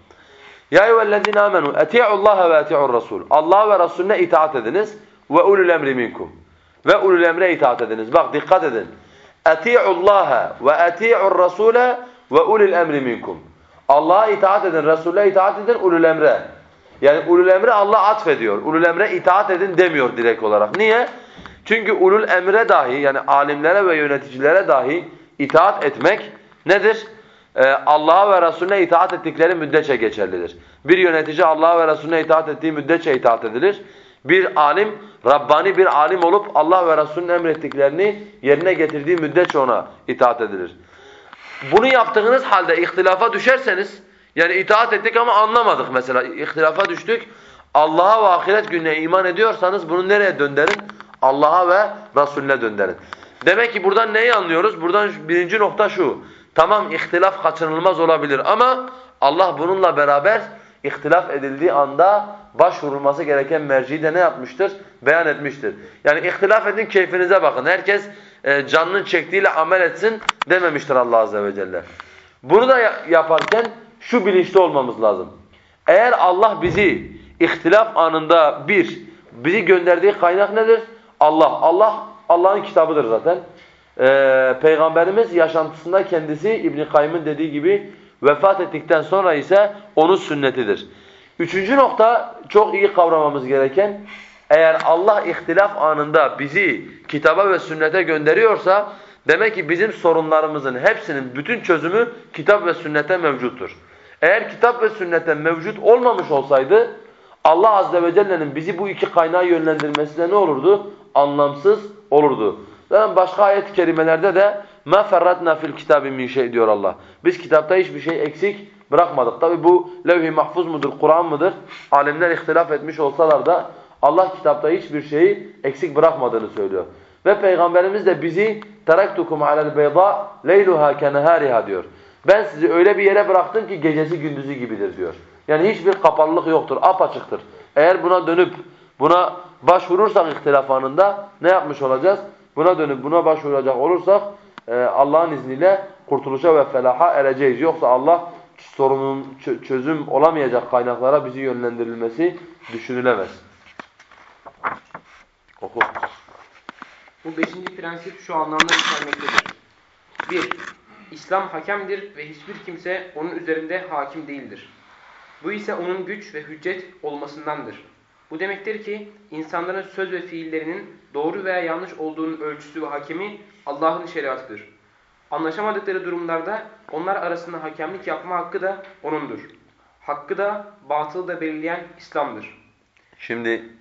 Ya eyyühellezine amenu eti'u Allah ve eti'ur Rasul. Allah ve Resulüne itaat ediniz ve ulul emri minkum. Ve ulul emre itaat ediniz. Bak dikkat edin. Eti'u Allah ve eti'ur Rasule ve ulul emri minkum. Allah'a itaat edin, Resul'e itaat edin, ulul emre. Yani ulul emre Allah atfediyor. Ulul emre itaat edin demiyor direkt olarak. Niye? Çünkü ulul emre dahi yani alimlere ve yöneticilere dahi itaat etmek nedir? Ee, Allah'a ve Resulüne itaat ettikleri müddetçe geçerlidir. Bir yönetici Allah'a ve Resulüne itaat ettiği müddetçe itaat edilir. Bir alim, Rabbani bir alim olup Allah ve Resulünün emrettiklerini yerine getirdiği müddetçe ona itaat edilir. Bunu yaptığınız halde ihtilafa düşerseniz, Yani itaat ettik ama anlamadık mesela. İhtilafa düştük. Allah'a ve ahiret gününe iman ediyorsanız bunu nereye döndürün? Allah'a ve Resulüne döndürün. Demek ki buradan neyi anlıyoruz? Buradan birinci nokta şu. Tamam ihtilaf kaçınılmaz olabilir ama Allah bununla beraber ihtilaf edildiği anda başvurulması gereken merciyi de ne yapmıştır? Beyan etmiştir. Yani ihtilaf edin keyfinize bakın. Herkes e, canının çektiğiyle amel etsin dememiştir Allah Azze ve Celle. Bunu da yaparken şu bilinçli olmamız lazım. Eğer Allah bizi ihtilaf anında bir, bizi gönderdiği kaynak nedir? Allah. Allah Allah'ın kitabıdır zaten. Ee, Peygamberimiz yaşantısında kendisi İbn Kayyım'ın dediği gibi vefat ettikten sonra ise onun sünnetidir. Üçüncü nokta çok iyi kavramamız gereken eğer Allah ihtilaf anında bizi kitaba ve sünnete gönderiyorsa demek ki bizim sorunlarımızın hepsinin bütün çözümü kitap ve sünnete mevcuttur. Eğer kitap ve sünnete mevcut olmamış olsaydı Allah azze ve celle'nin bizi bu iki kaynağa yönlendirmesine ne olurdu? Anlamsız olurdu. Zaten başka ayet-i kerimelerde de مَا فَرَّتْنَا fil الْكِتَابِ مِنْ şey diyor Allah. Biz kitapta hiçbir şey eksik bırakmadık. Tabi bu levh-i mahfuz mudur, Kur'an mıdır? Alimler ihtilaf etmiş olsalar da Allah kitapta hiçbir şeyi eksik bırakmadığını söylüyor. Ve Peygamberimiz de bizi teraktukum alel beyda leyluha kenehariha diyor. Ben sizi öyle bir yere bıraktım ki gecesi gündüzü gibidir diyor. Yani hiçbir kapalılık yoktur, apaçıktır. Eğer buna dönüp buna başvurursak ihtilaf anında ne yapmış olacağız? Buna dönüp buna başvuracak olursak e, Allah'ın izniyle kurtuluşa ve felaha ereceğiz. Yoksa Allah sorunun çözüm olamayacak kaynaklara bizi yönlendirilmesi düşünülemez. Oku. Bu beşinci prensip şu anlamda içermektedir. Bir, İslam hakemdir ve hiçbir kimse onun üzerinde hakim değildir. Bu ise onun güç ve hüccet olmasındandır. Bu demektir ki insanların söz ve fiillerinin doğru veya yanlış olduğunun ölçüsü ve hakemi Allah'ın şeriatıdır. Anlaşamadıkları durumlarda onlar arasında hakemlik yapma hakkı da O'nundur. Hakkı da batılı da belirleyen İslam'dır. Şimdi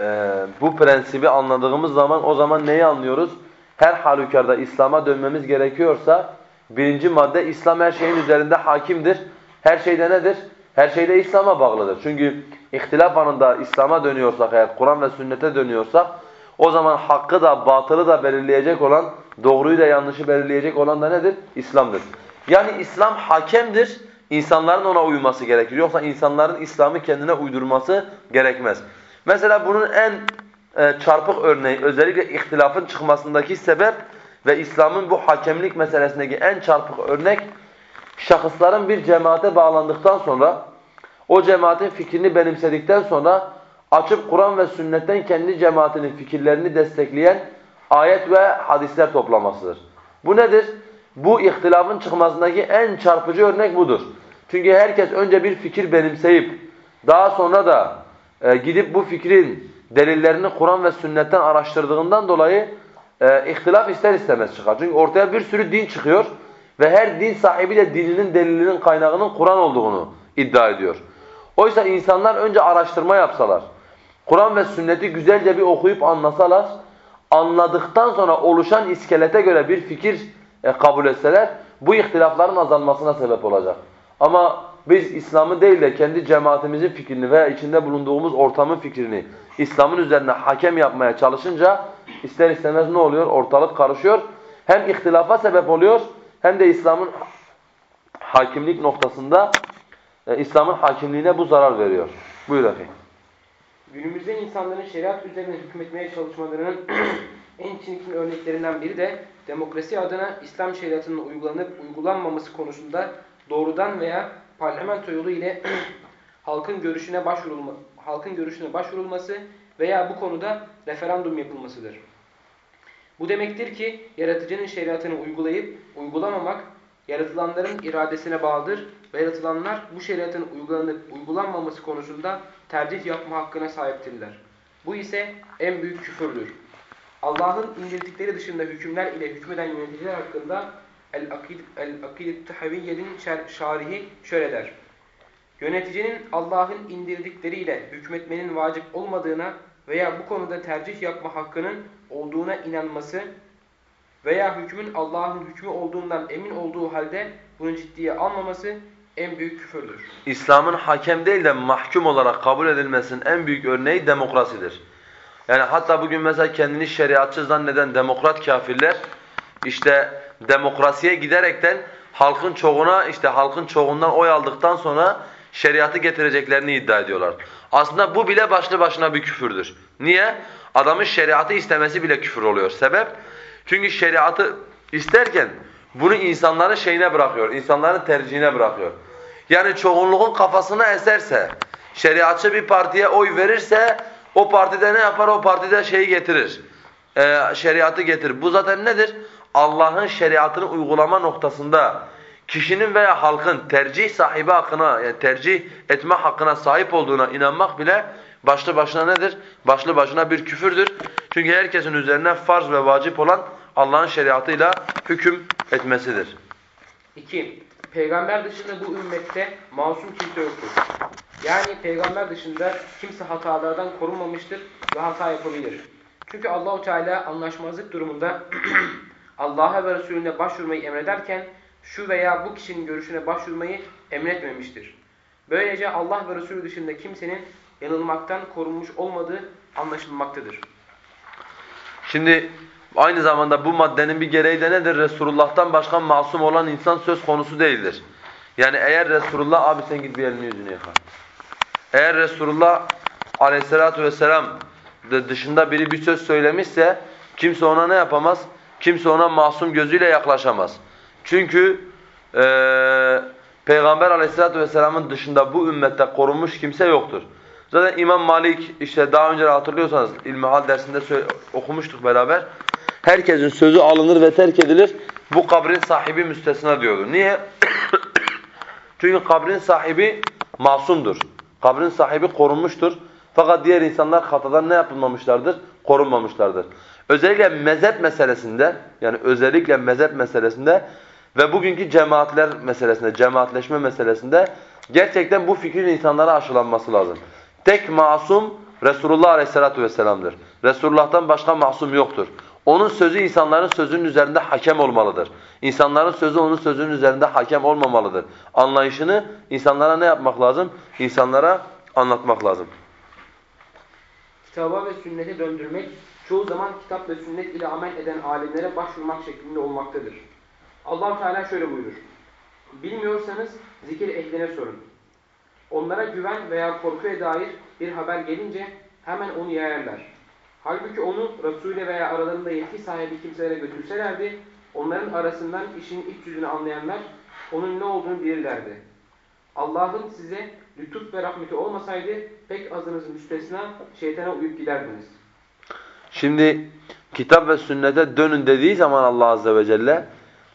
e, bu prensibi anladığımız zaman o zaman neyi anlıyoruz? Her halükarda İslam'a dönmemiz gerekiyorsa birinci madde İslam her şeyin üzerinde hakimdir. Her şeyde nedir? Her şeyde İslam'a bağlıdır. Çünkü ihtilaf anında İslam'a dönüyorsak eğer Kur'an ve sünnete dönüyorsak o zaman hakkı da batılı da belirleyecek olan, doğruyu da yanlışı belirleyecek olan da nedir? İslam'dır. Yani İslam hakemdir, insanların ona uyması gerekir. Yoksa insanların İslam'ı kendine uydurması gerekmez. Mesela bunun en e, çarpık örneği, özellikle ihtilafın çıkmasındaki sebep ve İslam'ın bu hakemlik meselesindeki en çarpık örnek, şahısların bir cemaate bağlandıktan sonra, o cemaatin fikrini benimsedikten sonra açıp Kur'an ve sünnetten kendi cemaatinin fikirlerini destekleyen ayet ve hadisler toplamasıdır. Bu nedir? Bu ihtilafın çıkmasındaki en çarpıcı örnek budur. Çünkü herkes önce bir fikir benimseyip daha sonra da e, gidip bu fikrin delillerini Kur'an ve sünnetten araştırdığından dolayı e, ihtilaf ister istemez çıkar. Çünkü ortaya bir sürü din çıkıyor ve her din sahibi de dininin delilinin kaynağının Kur'an olduğunu iddia ediyor. Oysa insanlar önce araştırma yapsalar, Kur'an ve sünneti güzelce bir okuyup anlasalar, anladıktan sonra oluşan iskelete göre bir fikir e, kabul etseler, bu ihtilafların azalmasına sebep olacak. Ama biz İslam'ı değil de kendi cemaatimizin fikrini veya içinde bulunduğumuz ortamın fikrini İslam'ın üzerine hakem yapmaya çalışınca ister istemez ne oluyor? Ortalık karışıyor. Hem ihtilafa sebep oluyor hem de İslam'ın hakimlik noktasında e, İslam'ın hakimliğine bu zarar veriyor. Buyur efendim. Günümüzde insanların şeriat üzerine hükmetmeye çalışmalarının en çirkin örneklerinden biri de demokrasi adına İslam şeriatının uygulanıp uygulanmaması konusunda doğrudan veya parlamento yolu ile halkın görüşüne başvurulma, halkın görüşüne başvurulması veya bu konuda referandum yapılmasıdır. Bu demektir ki yaratıcının şeriatını uygulayıp uygulamamak yaratılanların iradesine bağlıdır ve yaratılanlar bu şeriatın uygulanıp uygulanmaması konusunda tercih yapma hakkına sahiptirler. Bu ise en büyük küfürdür. Allah'ın indirdikleri dışında hükümler ile hükmeden yöneticiler hakkında El-Akidet Tahaviyye'nin şarihi şöyle der. Yöneticinin Allah'ın indirdikleriyle hükmetmenin vacip olmadığına veya bu konuda tercih yapma hakkının olduğuna inanması veya hükmün Allah'ın hükmü olduğundan emin olduğu halde bunu ciddiye almaması en büyük küfürdür. İslam'ın hakem değil de mahkum olarak kabul edilmesinin en büyük örneği demokrasidir. Yani hatta bugün mesela kendini şeriatçı zanneden demokrat kafirler işte demokrasiye giderekten halkın çoğuna işte halkın çoğundan oy aldıktan sonra şeriatı getireceklerini iddia ediyorlar. Aslında bu bile başlı başına bir küfürdür. Niye? Adamın şeriatı istemesi bile küfür oluyor. Sebep? Çünkü şeriatı isterken bunu insanların şeyine bırakıyor, insanların tercihine bırakıyor. Yani çoğunluğun kafasına eserse, şeriatçı bir partiye oy verirse o partide ne yapar? O partide şeyi getirir. Ee, şeriatı getirir. Bu zaten nedir? Allah'ın şeriatını uygulama noktasında kişinin veya halkın tercih sahibi hakkına yani tercih etme hakkına sahip olduğuna inanmak bile başlı başına nedir? Başlı başına bir küfürdür. Çünkü herkesin üzerine farz ve vacip olan Allah'ın şeriatıyla hüküm etmesidir. 2. Peygamber dışında bu ümmette masum kimse yoktur. Yani peygamber dışında kimse hatalardan korunmamıştır ve hata yapabilir. Çünkü Allahu Teala anlaşmazlık durumunda Allah'a ve Resulüne başvurmayı emrederken şu veya bu kişinin görüşüne başvurmayı emretmemiştir. Böylece Allah ve Resulü dışında kimsenin yanılmaktan korunmuş olmadığı anlaşılmaktadır. Şimdi aynı zamanda bu maddenin bir gereği de nedir? Resulullah'tan başka masum olan insan söz konusu değildir. Yani eğer Resulullah, abi sen git bir elini yüzünü yıka. Eğer Resulullah aleyhissalatu vesselam dışında biri bir söz söylemişse kimse ona ne yapamaz? Kimse ona masum gözüyle yaklaşamaz. Çünkü e, Peygamber aleyhissalatu vesselamın dışında bu ümmette korunmuş kimse yoktur. Zaten İmam Malik işte daha önce hatırlıyorsanız İlmihal dersinde okumuştuk beraber. Herkesin sözü alınır ve terk edilir. Bu kabrin sahibi müstesna diyordu. Niye? Çünkü kabrin sahibi masumdur. Kabrin sahibi korunmuştur. Fakat diğer insanlar hatadan ne yapılmamışlardır? Korunmamışlardır. Özellikle mezhep meselesinde yani özellikle mezhep meselesinde ve bugünkü cemaatler meselesinde, cemaatleşme meselesinde gerçekten bu fikrin insanlara aşılanması lazım. Tek masum Resulullah Aleyhisselatü Vesselam'dır. Resulullah'tan başka masum yoktur. Onun sözü insanların sözünün üzerinde hakem olmalıdır. İnsanların sözü onun sözünün üzerinde hakem olmamalıdır. Anlayışını insanlara ne yapmak lazım? İnsanlara anlatmak lazım. Kitaba ve sünnete döndürmek çoğu zaman kitap ve sünnet ile amel eden alimlere başvurmak şeklinde olmaktadır. allah Teala şöyle buyurur. Bilmiyorsanız zikir ehline sorun. Onlara güven veya korkuya dair bir haber gelince hemen onu yayarlar. Halbuki onu Resul'e veya aralarında yetki sahibi kimselere götürselerdi, onların arasından işin iç yüzünü anlayanlar onun ne olduğunu bilirlerdi. Allah'ın size lütuf ve rahmeti olmasaydı pek azınız müstesna şeytana uyup giderdiniz. Şimdi kitap ve sünnete dönün dediği zaman Allah Azze ve Celle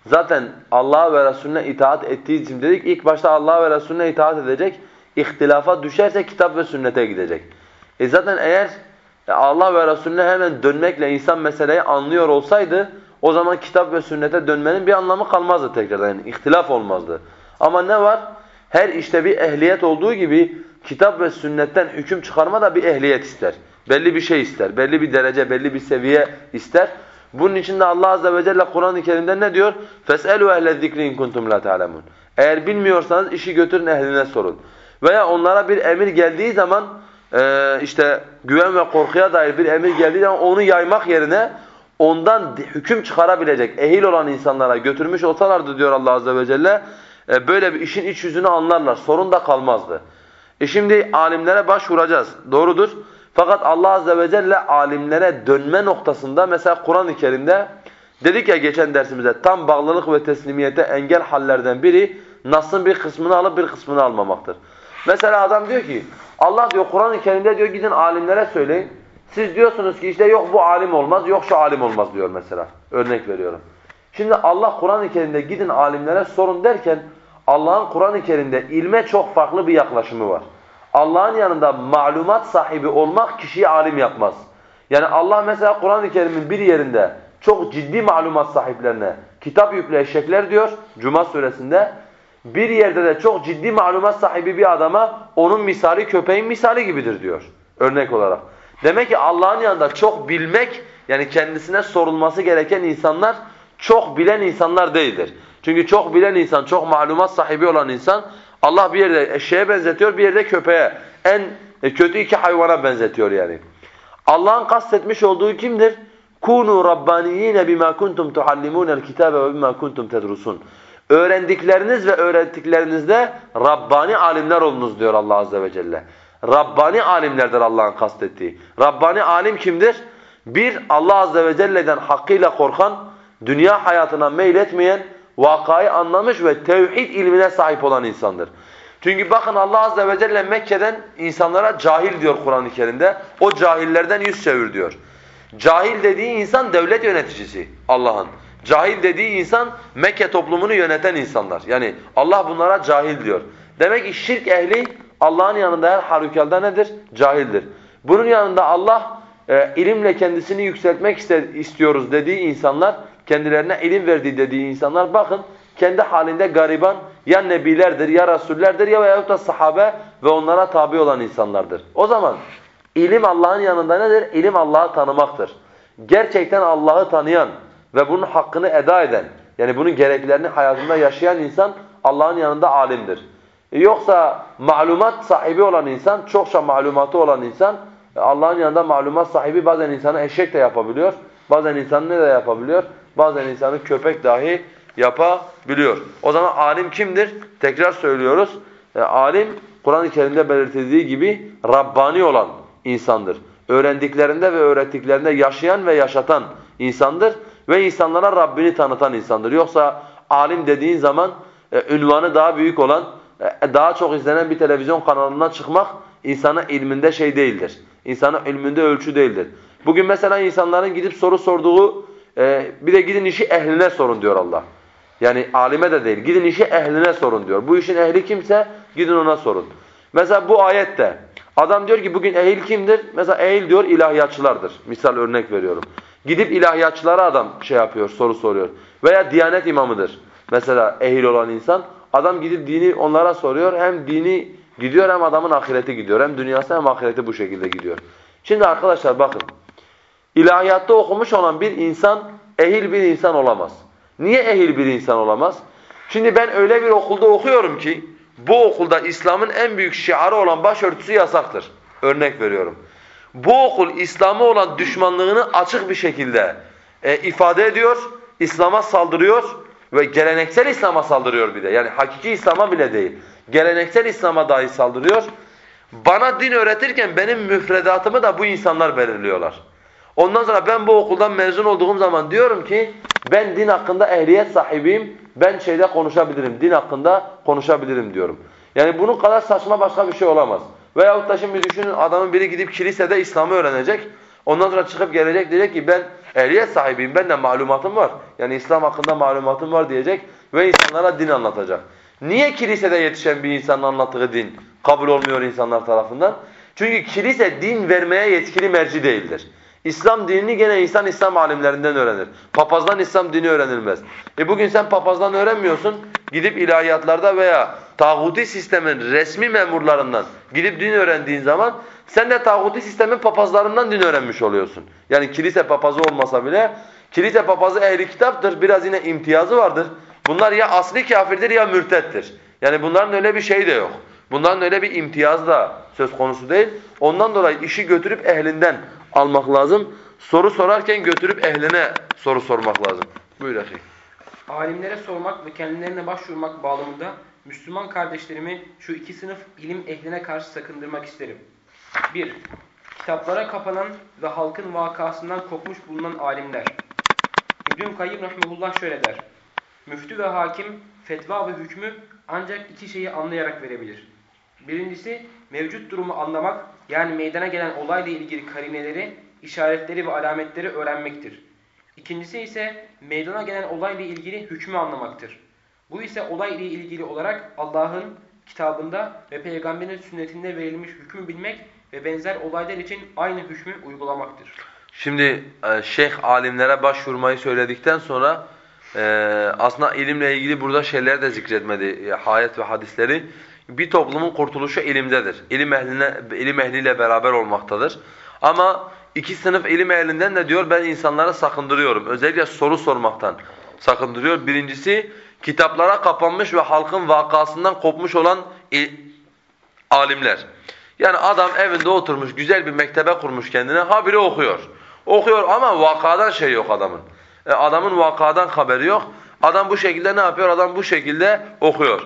zaten Allah'a ve Resulüne itaat ettiği için dedik ilk başta Allah'a ve Resulüne itaat edecek. İhtilafa düşerse kitap ve sünnete gidecek. E zaten eğer Allah ve Resulüne hemen dönmekle insan meseleyi anlıyor olsaydı o zaman kitap ve sünnete dönmenin bir anlamı kalmazdı tekrardan. Yani ihtilaf olmazdı. Ama ne var? Her işte bir ehliyet olduğu gibi kitap ve sünnetten hüküm çıkarma da bir ehliyet ister. Belli bir şey ister, belli bir derece, belli bir seviye ister. Bunun için de Allah azze ve celle Kur'an-ı Kerim'de ne diyor? فَاسْأَلُوا اَهْلَ الذِّكْرِ اِنْ كُنْتُمْ لَا تَعْلَمُونَ Eğer bilmiyorsanız işi götürün ehline sorun. Veya onlara bir emir geldiği zaman e, işte güven ve korkuya dair bir emir geldiği zaman onu yaymak yerine ondan hüküm çıkarabilecek ehil olan insanlara götürmüş olsalardı diyor Allah azze ve celle e, böyle bir işin iç yüzünü anlarlar. Sorun da kalmazdı. E şimdi alimlere başvuracağız. Doğrudur. Fakat Allah azze ve celle alimlere dönme noktasında mesela Kur'an-ı Kerim'de dedik ya geçen dersimizde tam bağlılık ve teslimiyete engel hallerden biri Nas'ın bir kısmını alıp bir kısmını almamaktır. Mesela adam diyor ki Allah diyor Kur'an-ı Kerim'de diyor gidin alimlere söyleyin. Siz diyorsunuz ki işte yok bu alim olmaz, yok şu alim olmaz diyor mesela. Örnek veriyorum. Şimdi Allah Kur'an-ı Kerim'de gidin alimlere sorun derken Allah'ın Kur'an-ı Kerim'de ilme çok farklı bir yaklaşımı var. Allah'ın yanında malumat sahibi olmak kişiyi alim yapmaz. Yani Allah mesela Kur'an-ı Kerim'in bir yerinde çok ciddi malumat sahiplerine kitap eşekler diyor Cuma suresinde. Bir yerde de çok ciddi malumat sahibi bir adama onun misali köpeğin misali gibidir diyor örnek olarak. Demek ki Allah'ın yanında çok bilmek yani kendisine sorulması gereken insanlar çok bilen insanlar değildir. Çünkü çok bilen insan, çok malumat sahibi olan insan Allah bir yerde eşeğe benzetiyor, bir yerde köpeğe. En e, kötü iki hayvana benzetiyor yani. Allah'ın kastetmiş olduğu kimdir? Kunu rabbaniyine bima kuntum tuallimunel kitabe ve bima kuntum tedrusun. Öğrendikleriniz ve öğrettiklerinizde Rabbani alimler olunuz diyor Allah azze ve celle. Rabbani alimlerdir Allah'ın kastettiği. Rabbani alim kimdir? Bir, Allah azze ve celle'den hakkıyla korkan, dünya hayatına meyletmeyen, vakayı anlamış ve tevhid ilmine sahip olan insandır. Çünkü bakın Allah azze ve celle Mekke'den insanlara cahil diyor Kur'an-ı Kerim'de. O cahillerden yüz çevir diyor. Cahil dediği insan devlet yöneticisi Allah'ın. Cahil dediği insan Mekke toplumunu yöneten insanlar. Yani Allah bunlara cahil diyor. Demek ki şirk ehli Allah'ın yanında her halükarda nedir? Cahildir. Bunun yanında Allah e, ilimle kendisini yükseltmek istiyoruz dediği insanlar, kendilerine ilim verdiği dediği insanlar bakın kendi halinde gariban ya nebilerdir ya rasullerdir ya veyahut da sahabe ve onlara tabi olan insanlardır. O zaman ilim Allah'ın yanında nedir? İlim Allah'ı tanımaktır. Gerçekten Allah'ı tanıyan ve bunun hakkını eda eden, yani bunun gereklerini hayatında yaşayan insan Allah'ın yanında alimdir. E yoksa malumat sahibi olan insan, çokça malumatı olan insan e Allah'ın yanında malumat sahibi bazen insanı eşek de yapabiliyor, bazen insanı ne de yapabiliyor, bazen insanı köpek dahi yapabiliyor. O zaman alim kimdir? Tekrar söylüyoruz. E, alim Kur'an-ı Kerim'de belirtildiği gibi Rabbani olan insandır. Öğrendiklerinde ve öğrettiklerinde yaşayan ve yaşatan insandır ve insanlara Rabbini tanıtan insandır. Yoksa alim dediğin zaman e, ünvanı daha büyük olan, e, daha çok izlenen bir televizyon kanalından çıkmak insana ilminde şey değildir. İnsana ilminde ölçü değildir. Bugün mesela insanların gidip soru sorduğu, e, bir de gidin işi ehline sorun diyor Allah. Yani alime de değil. Gidin işi ehline sorun diyor. Bu işin ehli kimse gidin ona sorun. Mesela bu ayette adam diyor ki bugün ehil kimdir? Mesela ehil diyor ilahiyatçılardır. Misal örnek veriyorum. Gidip ilahiyatçılara adam şey yapıyor, soru soruyor. Veya diyanet imamıdır. Mesela ehil olan insan. Adam gidip dini onlara soruyor. Hem dini gidiyor hem adamın ahireti gidiyor. Hem dünyası hem ahireti bu şekilde gidiyor. Şimdi arkadaşlar bakın. İlahiyatta okumuş olan bir insan ehil bir insan olamaz. Niye ehil bir insan olamaz? Şimdi ben öyle bir okulda okuyorum ki bu okulda İslam'ın en büyük şiarı olan başörtüsü yasaktır. Örnek veriyorum. Bu okul İslam'a olan düşmanlığını açık bir şekilde e, ifade ediyor, İslam'a saldırıyor ve geleneksel İslam'a saldırıyor bir de. Yani hakiki İslam'a bile değil. Geleneksel İslam'a dahi saldırıyor. Bana din öğretirken benim müfredatımı da bu insanlar belirliyorlar. Ondan sonra ben bu okuldan mezun olduğum zaman diyorum ki ben din hakkında ehliyet sahibiyim. Ben şeyde konuşabilirim. Din hakkında konuşabilirim diyorum. Yani bunun kadar saçma başka bir şey olamaz. Veyahut da şimdi düşünün adamın biri gidip kilisede İslam'ı öğrenecek. Ondan sonra çıkıp gelecek diyecek ki ben ehliyet sahibiyim. Ben de malumatım var. Yani İslam hakkında malumatım var diyecek ve insanlara din anlatacak. Niye kilisede yetişen bir insanın anlattığı din kabul olmuyor insanlar tarafından? Çünkü kilise din vermeye yetkili merci değildir. İslam dinini gene insan İslam alimlerinden öğrenir. Papazdan İslam dini öğrenilmez. E bugün sen papazdan öğrenmiyorsun. Gidip ilahiyatlarda veya tağuti sistemin resmi memurlarından gidip din öğrendiğin zaman sen de tağuti sistemin papazlarından din öğrenmiş oluyorsun. Yani kilise papazı olmasa bile kilise papazı ehli kitaptır. Biraz yine imtiyazı vardır. Bunlar ya asli kafirdir ya mürtettir. Yani bunların öyle bir şey de yok. Bunların öyle bir imtiyaz da söz konusu değil. Ondan dolayı işi götürüp ehlinden almak lazım. Soru sorarken götürüp ehline soru sormak lazım. Buyur akı. Alimlere sormak ve kendilerine başvurmak bağlamında Müslüman kardeşlerimi şu iki sınıf ilim ehline karşı sakındırmak isterim. 1. Kitaplara kapanan ve halkın vakasından kopmuş bulunan alimler. İbn-i Kayyım Rahimullah şöyle der. Müftü ve hakim fetva ve hükmü ancak iki şeyi anlayarak verebilir. Birincisi mevcut durumu anlamak yani meydana gelen olayla ilgili karineleri, işaretleri ve alametleri öğrenmektir. İkincisi ise meydana gelen olayla ilgili hükmü anlamaktır. Bu ise olay ile ilgili olarak Allah'ın kitabında ve peygamberin sünnetinde verilmiş hükmü bilmek ve benzer olaylar için aynı hükmü uygulamaktır. Şimdi e, şeyh alimlere başvurmayı söyledikten sonra e, aslında ilimle ilgili burada şeyler de zikretmedi, ayet ve hadisleri bir toplumun kurtuluşu ilimdedir. İlim ehline ilim ehliyle beraber olmaktadır. Ama iki sınıf ilim ehlinden de diyor ben insanlara sakındırıyorum. Özellikle soru sormaktan sakındırıyor. Birincisi kitaplara kapanmış ve halkın vakasından kopmuş olan alimler. Yani adam evinde oturmuş, güzel bir mektebe kurmuş kendine, habire okuyor. Okuyor ama vakadan şey yok adamın. E adamın vakadan haberi yok. Adam bu şekilde ne yapıyor? Adam bu şekilde okuyor.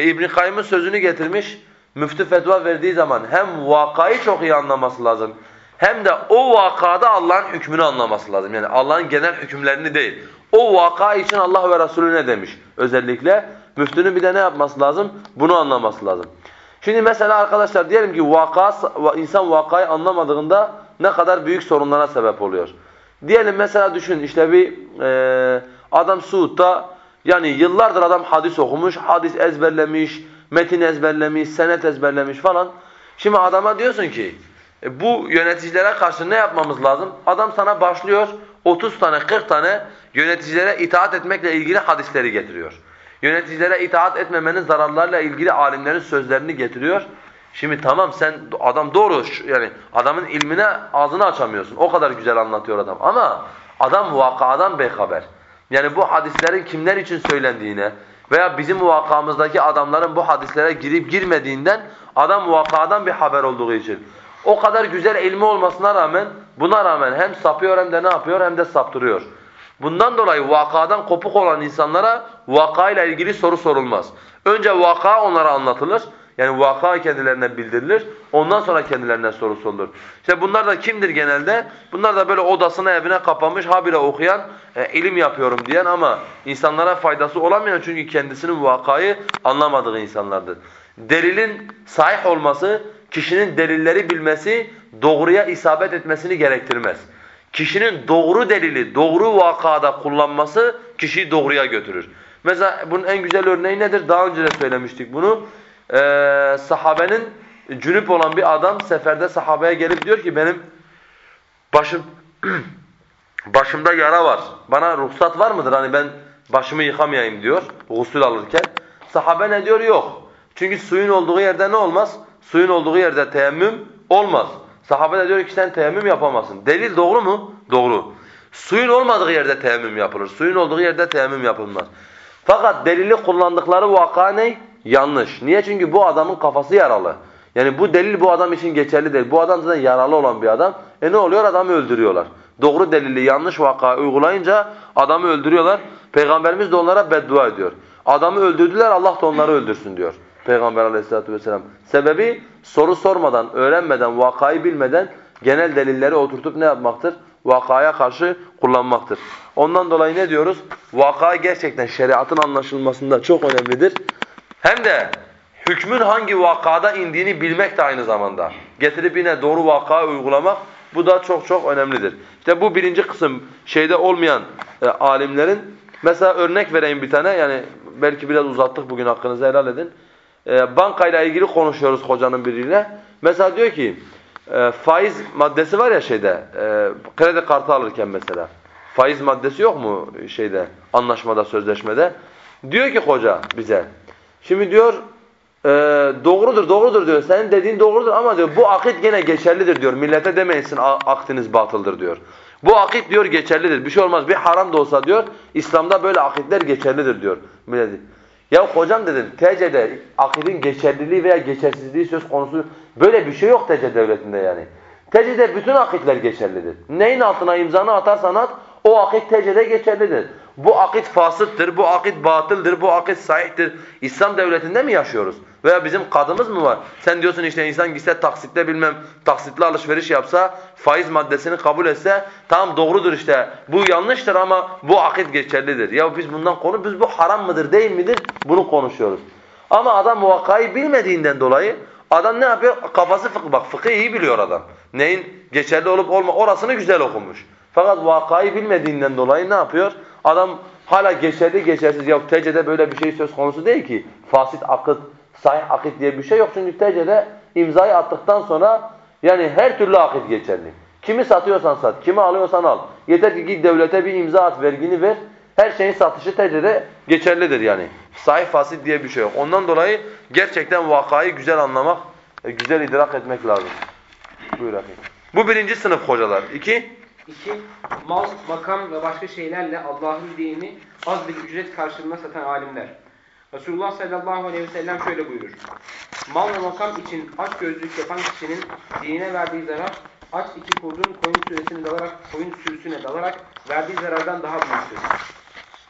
E İbn Kayyım'ın sözünü getirmiş. Müftü fetva verdiği zaman hem vakayı çok iyi anlaması lazım. Hem de o vakada Allah'ın hükmünü anlaması lazım. Yani Allah'ın genel hükümlerini değil. O vaka için Allah ve Resulü ne demiş özellikle? Müftünün bir de ne yapması lazım? Bunu anlaması lazım. Şimdi mesela arkadaşlar diyelim ki vaka, insan vakayı anlamadığında ne kadar büyük sorunlara sebep oluyor. Diyelim mesela düşün işte bir e, adam Suud'da yani yıllardır adam hadis okumuş, hadis ezberlemiş, metin ezberlemiş, senet ezberlemiş falan. Şimdi adama diyorsun ki e, bu yöneticilere karşı ne yapmamız lazım? Adam sana başlıyor 30 tane 40 tane yöneticilere itaat etmekle ilgili hadisleri getiriyor. Yöneticilere itaat etmemenin zararlarıyla ilgili alimlerin sözlerini getiriyor. Şimdi tamam sen adam doğru yani adamın ilmine ağzını açamıyorsun. O kadar güzel anlatıyor adam. Ama adam vakadan beyhaber. Yani bu hadislerin kimler için söylendiğine veya bizim vakamızdaki adamların bu hadislere girip girmediğinden adam vakadan bir haber olduğu için. O kadar güzel ilmi olmasına rağmen buna rağmen hem sapıyor hem de ne yapıyor hem de saptırıyor. Bundan dolayı vakadan kopuk olan insanlara vakayla ilgili soru sorulmaz. Önce vaka onlara anlatılır. Yani vaka kendilerine bildirilir. Ondan sonra kendilerine soru sorulur. İşte bunlar da kimdir genelde? Bunlar da böyle odasına evine kapanmış habire okuyan, e, ilim yapıyorum diyen ama insanlara faydası olamayan çünkü kendisinin vakayı anlamadığı insanlardır. Delilin sahih olması, kişinin delilleri bilmesi, doğruya isabet etmesini gerektirmez. Kişinin doğru delili, doğru vakada kullanması kişiyi doğruya götürür. Mesela bunun en güzel örneği nedir? Daha önce de söylemiştik bunu. Ee, sahabenin cünüp olan bir adam seferde sahabeye gelip diyor ki benim başım başımda yara var. Bana ruhsat var mıdır? Hani ben başımı yıkamayayım diyor gusül alırken. Sahabe ne diyor? Yok. Çünkü suyun olduğu yerde ne olmaz? Suyun olduğu yerde teyemmüm olmaz. Sahabe de diyor ki sen teyemmüm yapamazsın. Delil doğru mu? Doğru. Suyun olmadığı yerde teyemmüm yapılır. Suyun olduğu yerde teyemmüm yapılmaz. Fakat delili kullandıkları vaka ne? Yanlış. Niye? Çünkü bu adamın kafası yaralı. Yani bu delil bu adam için geçerli değil. Bu adam zaten yaralı olan bir adam. E ne oluyor? Adamı öldürüyorlar. Doğru delili yanlış vaka uygulayınca adamı öldürüyorlar. Peygamberimiz de onlara beddua ediyor. Adamı öldürdüler Allah da onları öldürsün diyor. Peygamber aleyhissalatu vesselam. Sebebi soru sormadan, öğrenmeden, vakayı bilmeden genel delilleri oturtup ne yapmaktır? Vakaya karşı kullanmaktır. Ondan dolayı ne diyoruz? Vaka gerçekten şeriatın anlaşılmasında çok önemlidir. Hem de hükmün hangi vakada indiğini bilmek de aynı zamanda. Getirip yine doğru vakaya uygulamak bu da çok çok önemlidir. İşte bu birinci kısım şeyde olmayan e, alimlerin mesela örnek vereyim bir tane yani belki biraz uzattık bugün hakkınızı helal edin e, bankayla ilgili konuşuyoruz hocanın biriyle. Mesela diyor ki e, faiz maddesi var ya şeyde e, kredi kartı alırken mesela. Faiz maddesi yok mu şeyde anlaşmada sözleşmede? Diyor ki hoca bize. Şimdi diyor e, doğrudur doğrudur diyor. Senin dediğin doğrudur ama diyor bu akit gene geçerlidir diyor. Millete demeyinsin akdiniz batıldır diyor. Bu akit diyor geçerlidir. Bir şey olmaz. Bir haram da olsa diyor İslam'da böyle akitler geçerlidir diyor. Milleti. Ya hocam dedim TC'de akidin geçerliliği veya geçersizliği söz konusu böyle bir şey yok TC devletinde yani. TC'de bütün akitler geçerlidir. Neyin altına imzanı atarsan at o akit TC'de geçerlidir. Bu akit fasıttır, bu akit batıldır, bu akit sahihtir. İslam devletinde mi yaşıyoruz? Veya bizim kadımız mı var? Sen diyorsun işte insan gitse taksitle bilmem taksitli alışveriş yapsa, faiz maddesini kabul etse tamam doğrudur işte. Bu yanlıştır ama bu akit geçerlidir. Ya biz bundan konu biz bu haram mıdır değil midir? Bunu konuşuyoruz. Ama adam vakayı bilmediğinden dolayı adam ne yapıyor? Kafası fıkıh. Bak fıkıh iyi biliyor adam. Neyin geçerli olup olma orasını güzel okumuş. Fakat vakayı bilmediğinden dolayı ne yapıyor? Adam hala geçerli geçersiz. Ya TC'de böyle bir şey söz konusu değil ki. Fasit akıt, sahih akit diye bir şey yok. Çünkü TC'de imzayı attıktan sonra yani her türlü akit geçerli. Kimi satıyorsan sat, kimi alıyorsan al. Yeter ki git devlete bir imza at, vergini ver. Her şeyin satışı TC'de geçerlidir yani. Sahih fasit diye bir şey yok. Ondan dolayı gerçekten vakayı güzel anlamak, güzel idrak etmek lazım. Buyur efendim. Bu birinci sınıf hocalar. İki, İki, mal, makam ve başka şeylerle Allah'ın dinini az bir ücret karşılığında satan alimler. Resulullah sallallahu aleyhi ve sellem şöyle buyurur. Mal ve makam için aç gözlük yapan kişinin dinine verdiği zarar, aç iki kurdun koyun sürüsüne dalarak, koyun sürüsüne dalarak verdiği zarardan daha büyüktür.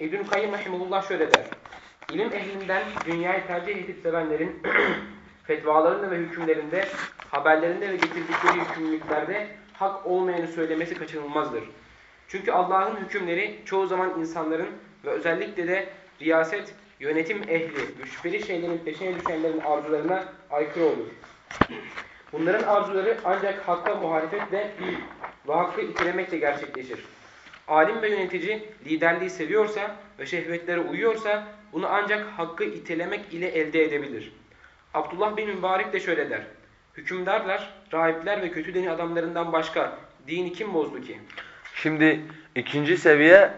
İbn-i Kayyım Rahimullah şöyle der. İlim ehlinden dünyayı tercih edip sevenlerin fetvalarında ve hükümlerinde, haberlerinde ve getirdikleri yükümlülüklerde hak olmayanı söylemesi kaçınılmazdır. Çünkü Allah'ın hükümleri çoğu zaman insanların ve özellikle de riyaset, yönetim ehli ve şüpheli şeylerin peşine düşenlerin arzularına aykırı olur. Bunların arzuları ancak hakka muhalefetle ve hakkı itilemekle gerçekleşir. Alim ve yönetici liderliği seviyorsa ve şehvetlere uyuyorsa bunu ancak hakkı itelemek ile elde edebilir. Abdullah bin Mübarek de şöyle der. Hükümdarlar, rahipler ve kötü deni adamlarından başka dini kim bozdu ki? Şimdi ikinci seviye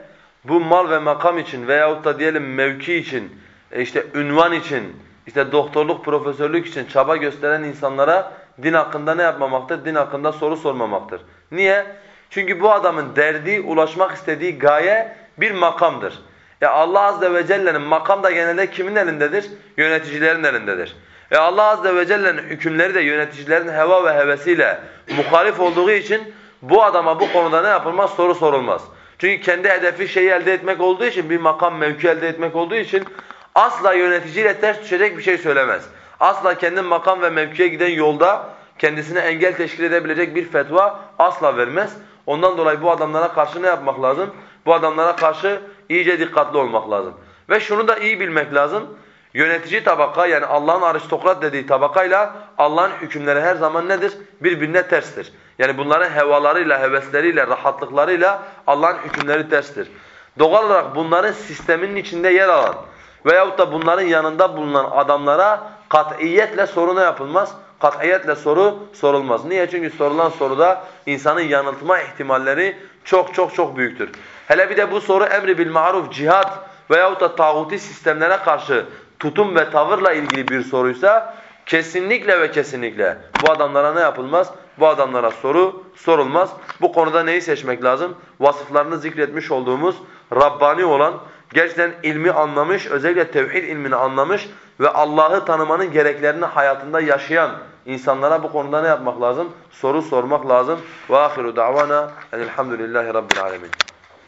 bu mal ve makam için veyahut da diyelim mevki için, e işte ünvan için, işte doktorluk, profesörlük için çaba gösteren insanlara din hakkında ne yapmamaktır? Din hakkında soru sormamaktır. Niye? Çünkü bu adamın derdi, ulaşmak istediği gaye bir makamdır. E Allah azze ve celle'nin makam da genelde kimin elindedir? Yöneticilerin elindedir. E Allah azze ve celle'nin hükümleri de yöneticilerin heva ve hevesiyle muhalif olduğu için bu adama bu konuda ne yapılmaz? Soru sorulmaz. Çünkü kendi hedefi şeyi elde etmek olduğu için, bir makam mevki elde etmek olduğu için asla yöneticiyle ters düşecek bir şey söylemez. Asla kendi makam ve mevkiye giden yolda kendisine engel teşkil edebilecek bir fetva asla vermez. Ondan dolayı bu adamlara karşı ne yapmak lazım? Bu adamlara karşı iyice dikkatli olmak lazım. Ve şunu da iyi bilmek lazım. Yönetici tabaka yani Allah'ın aristokrat dediği tabakayla Allah'ın hükümleri her zaman nedir? Birbirine terstir. Yani bunların hevalarıyla, hevesleriyle, rahatlıklarıyla Allah'ın hükümleri terstir. Doğal olarak bunların sisteminin içinde yer alan veyahut da bunların yanında bulunan adamlara katiyetle soru ne yapılmaz? Katiyetle soru sorulmaz. Niye? Çünkü sorulan soruda insanın yanıltma ihtimalleri çok çok çok büyüktür. Hele bir de bu soru emri bil maruf, cihat veyahut da tağuti sistemlere karşı tutum ve tavırla ilgili bir soruysa kesinlikle ve kesinlikle bu adamlara ne yapılmaz? Bu adamlara soru sorulmaz. Bu konuda neyi seçmek lazım? Vasıflarını zikretmiş olduğumuz Rabbani olan, gerçekten ilmi anlamış, özellikle tevhid ilmini anlamış ve Allah'ı tanımanın gereklerini hayatında yaşayan insanlara bu konuda ne yapmak lazım? Soru sormak lazım. Ve ahiru davana elhamdülillahi rabbil alemin.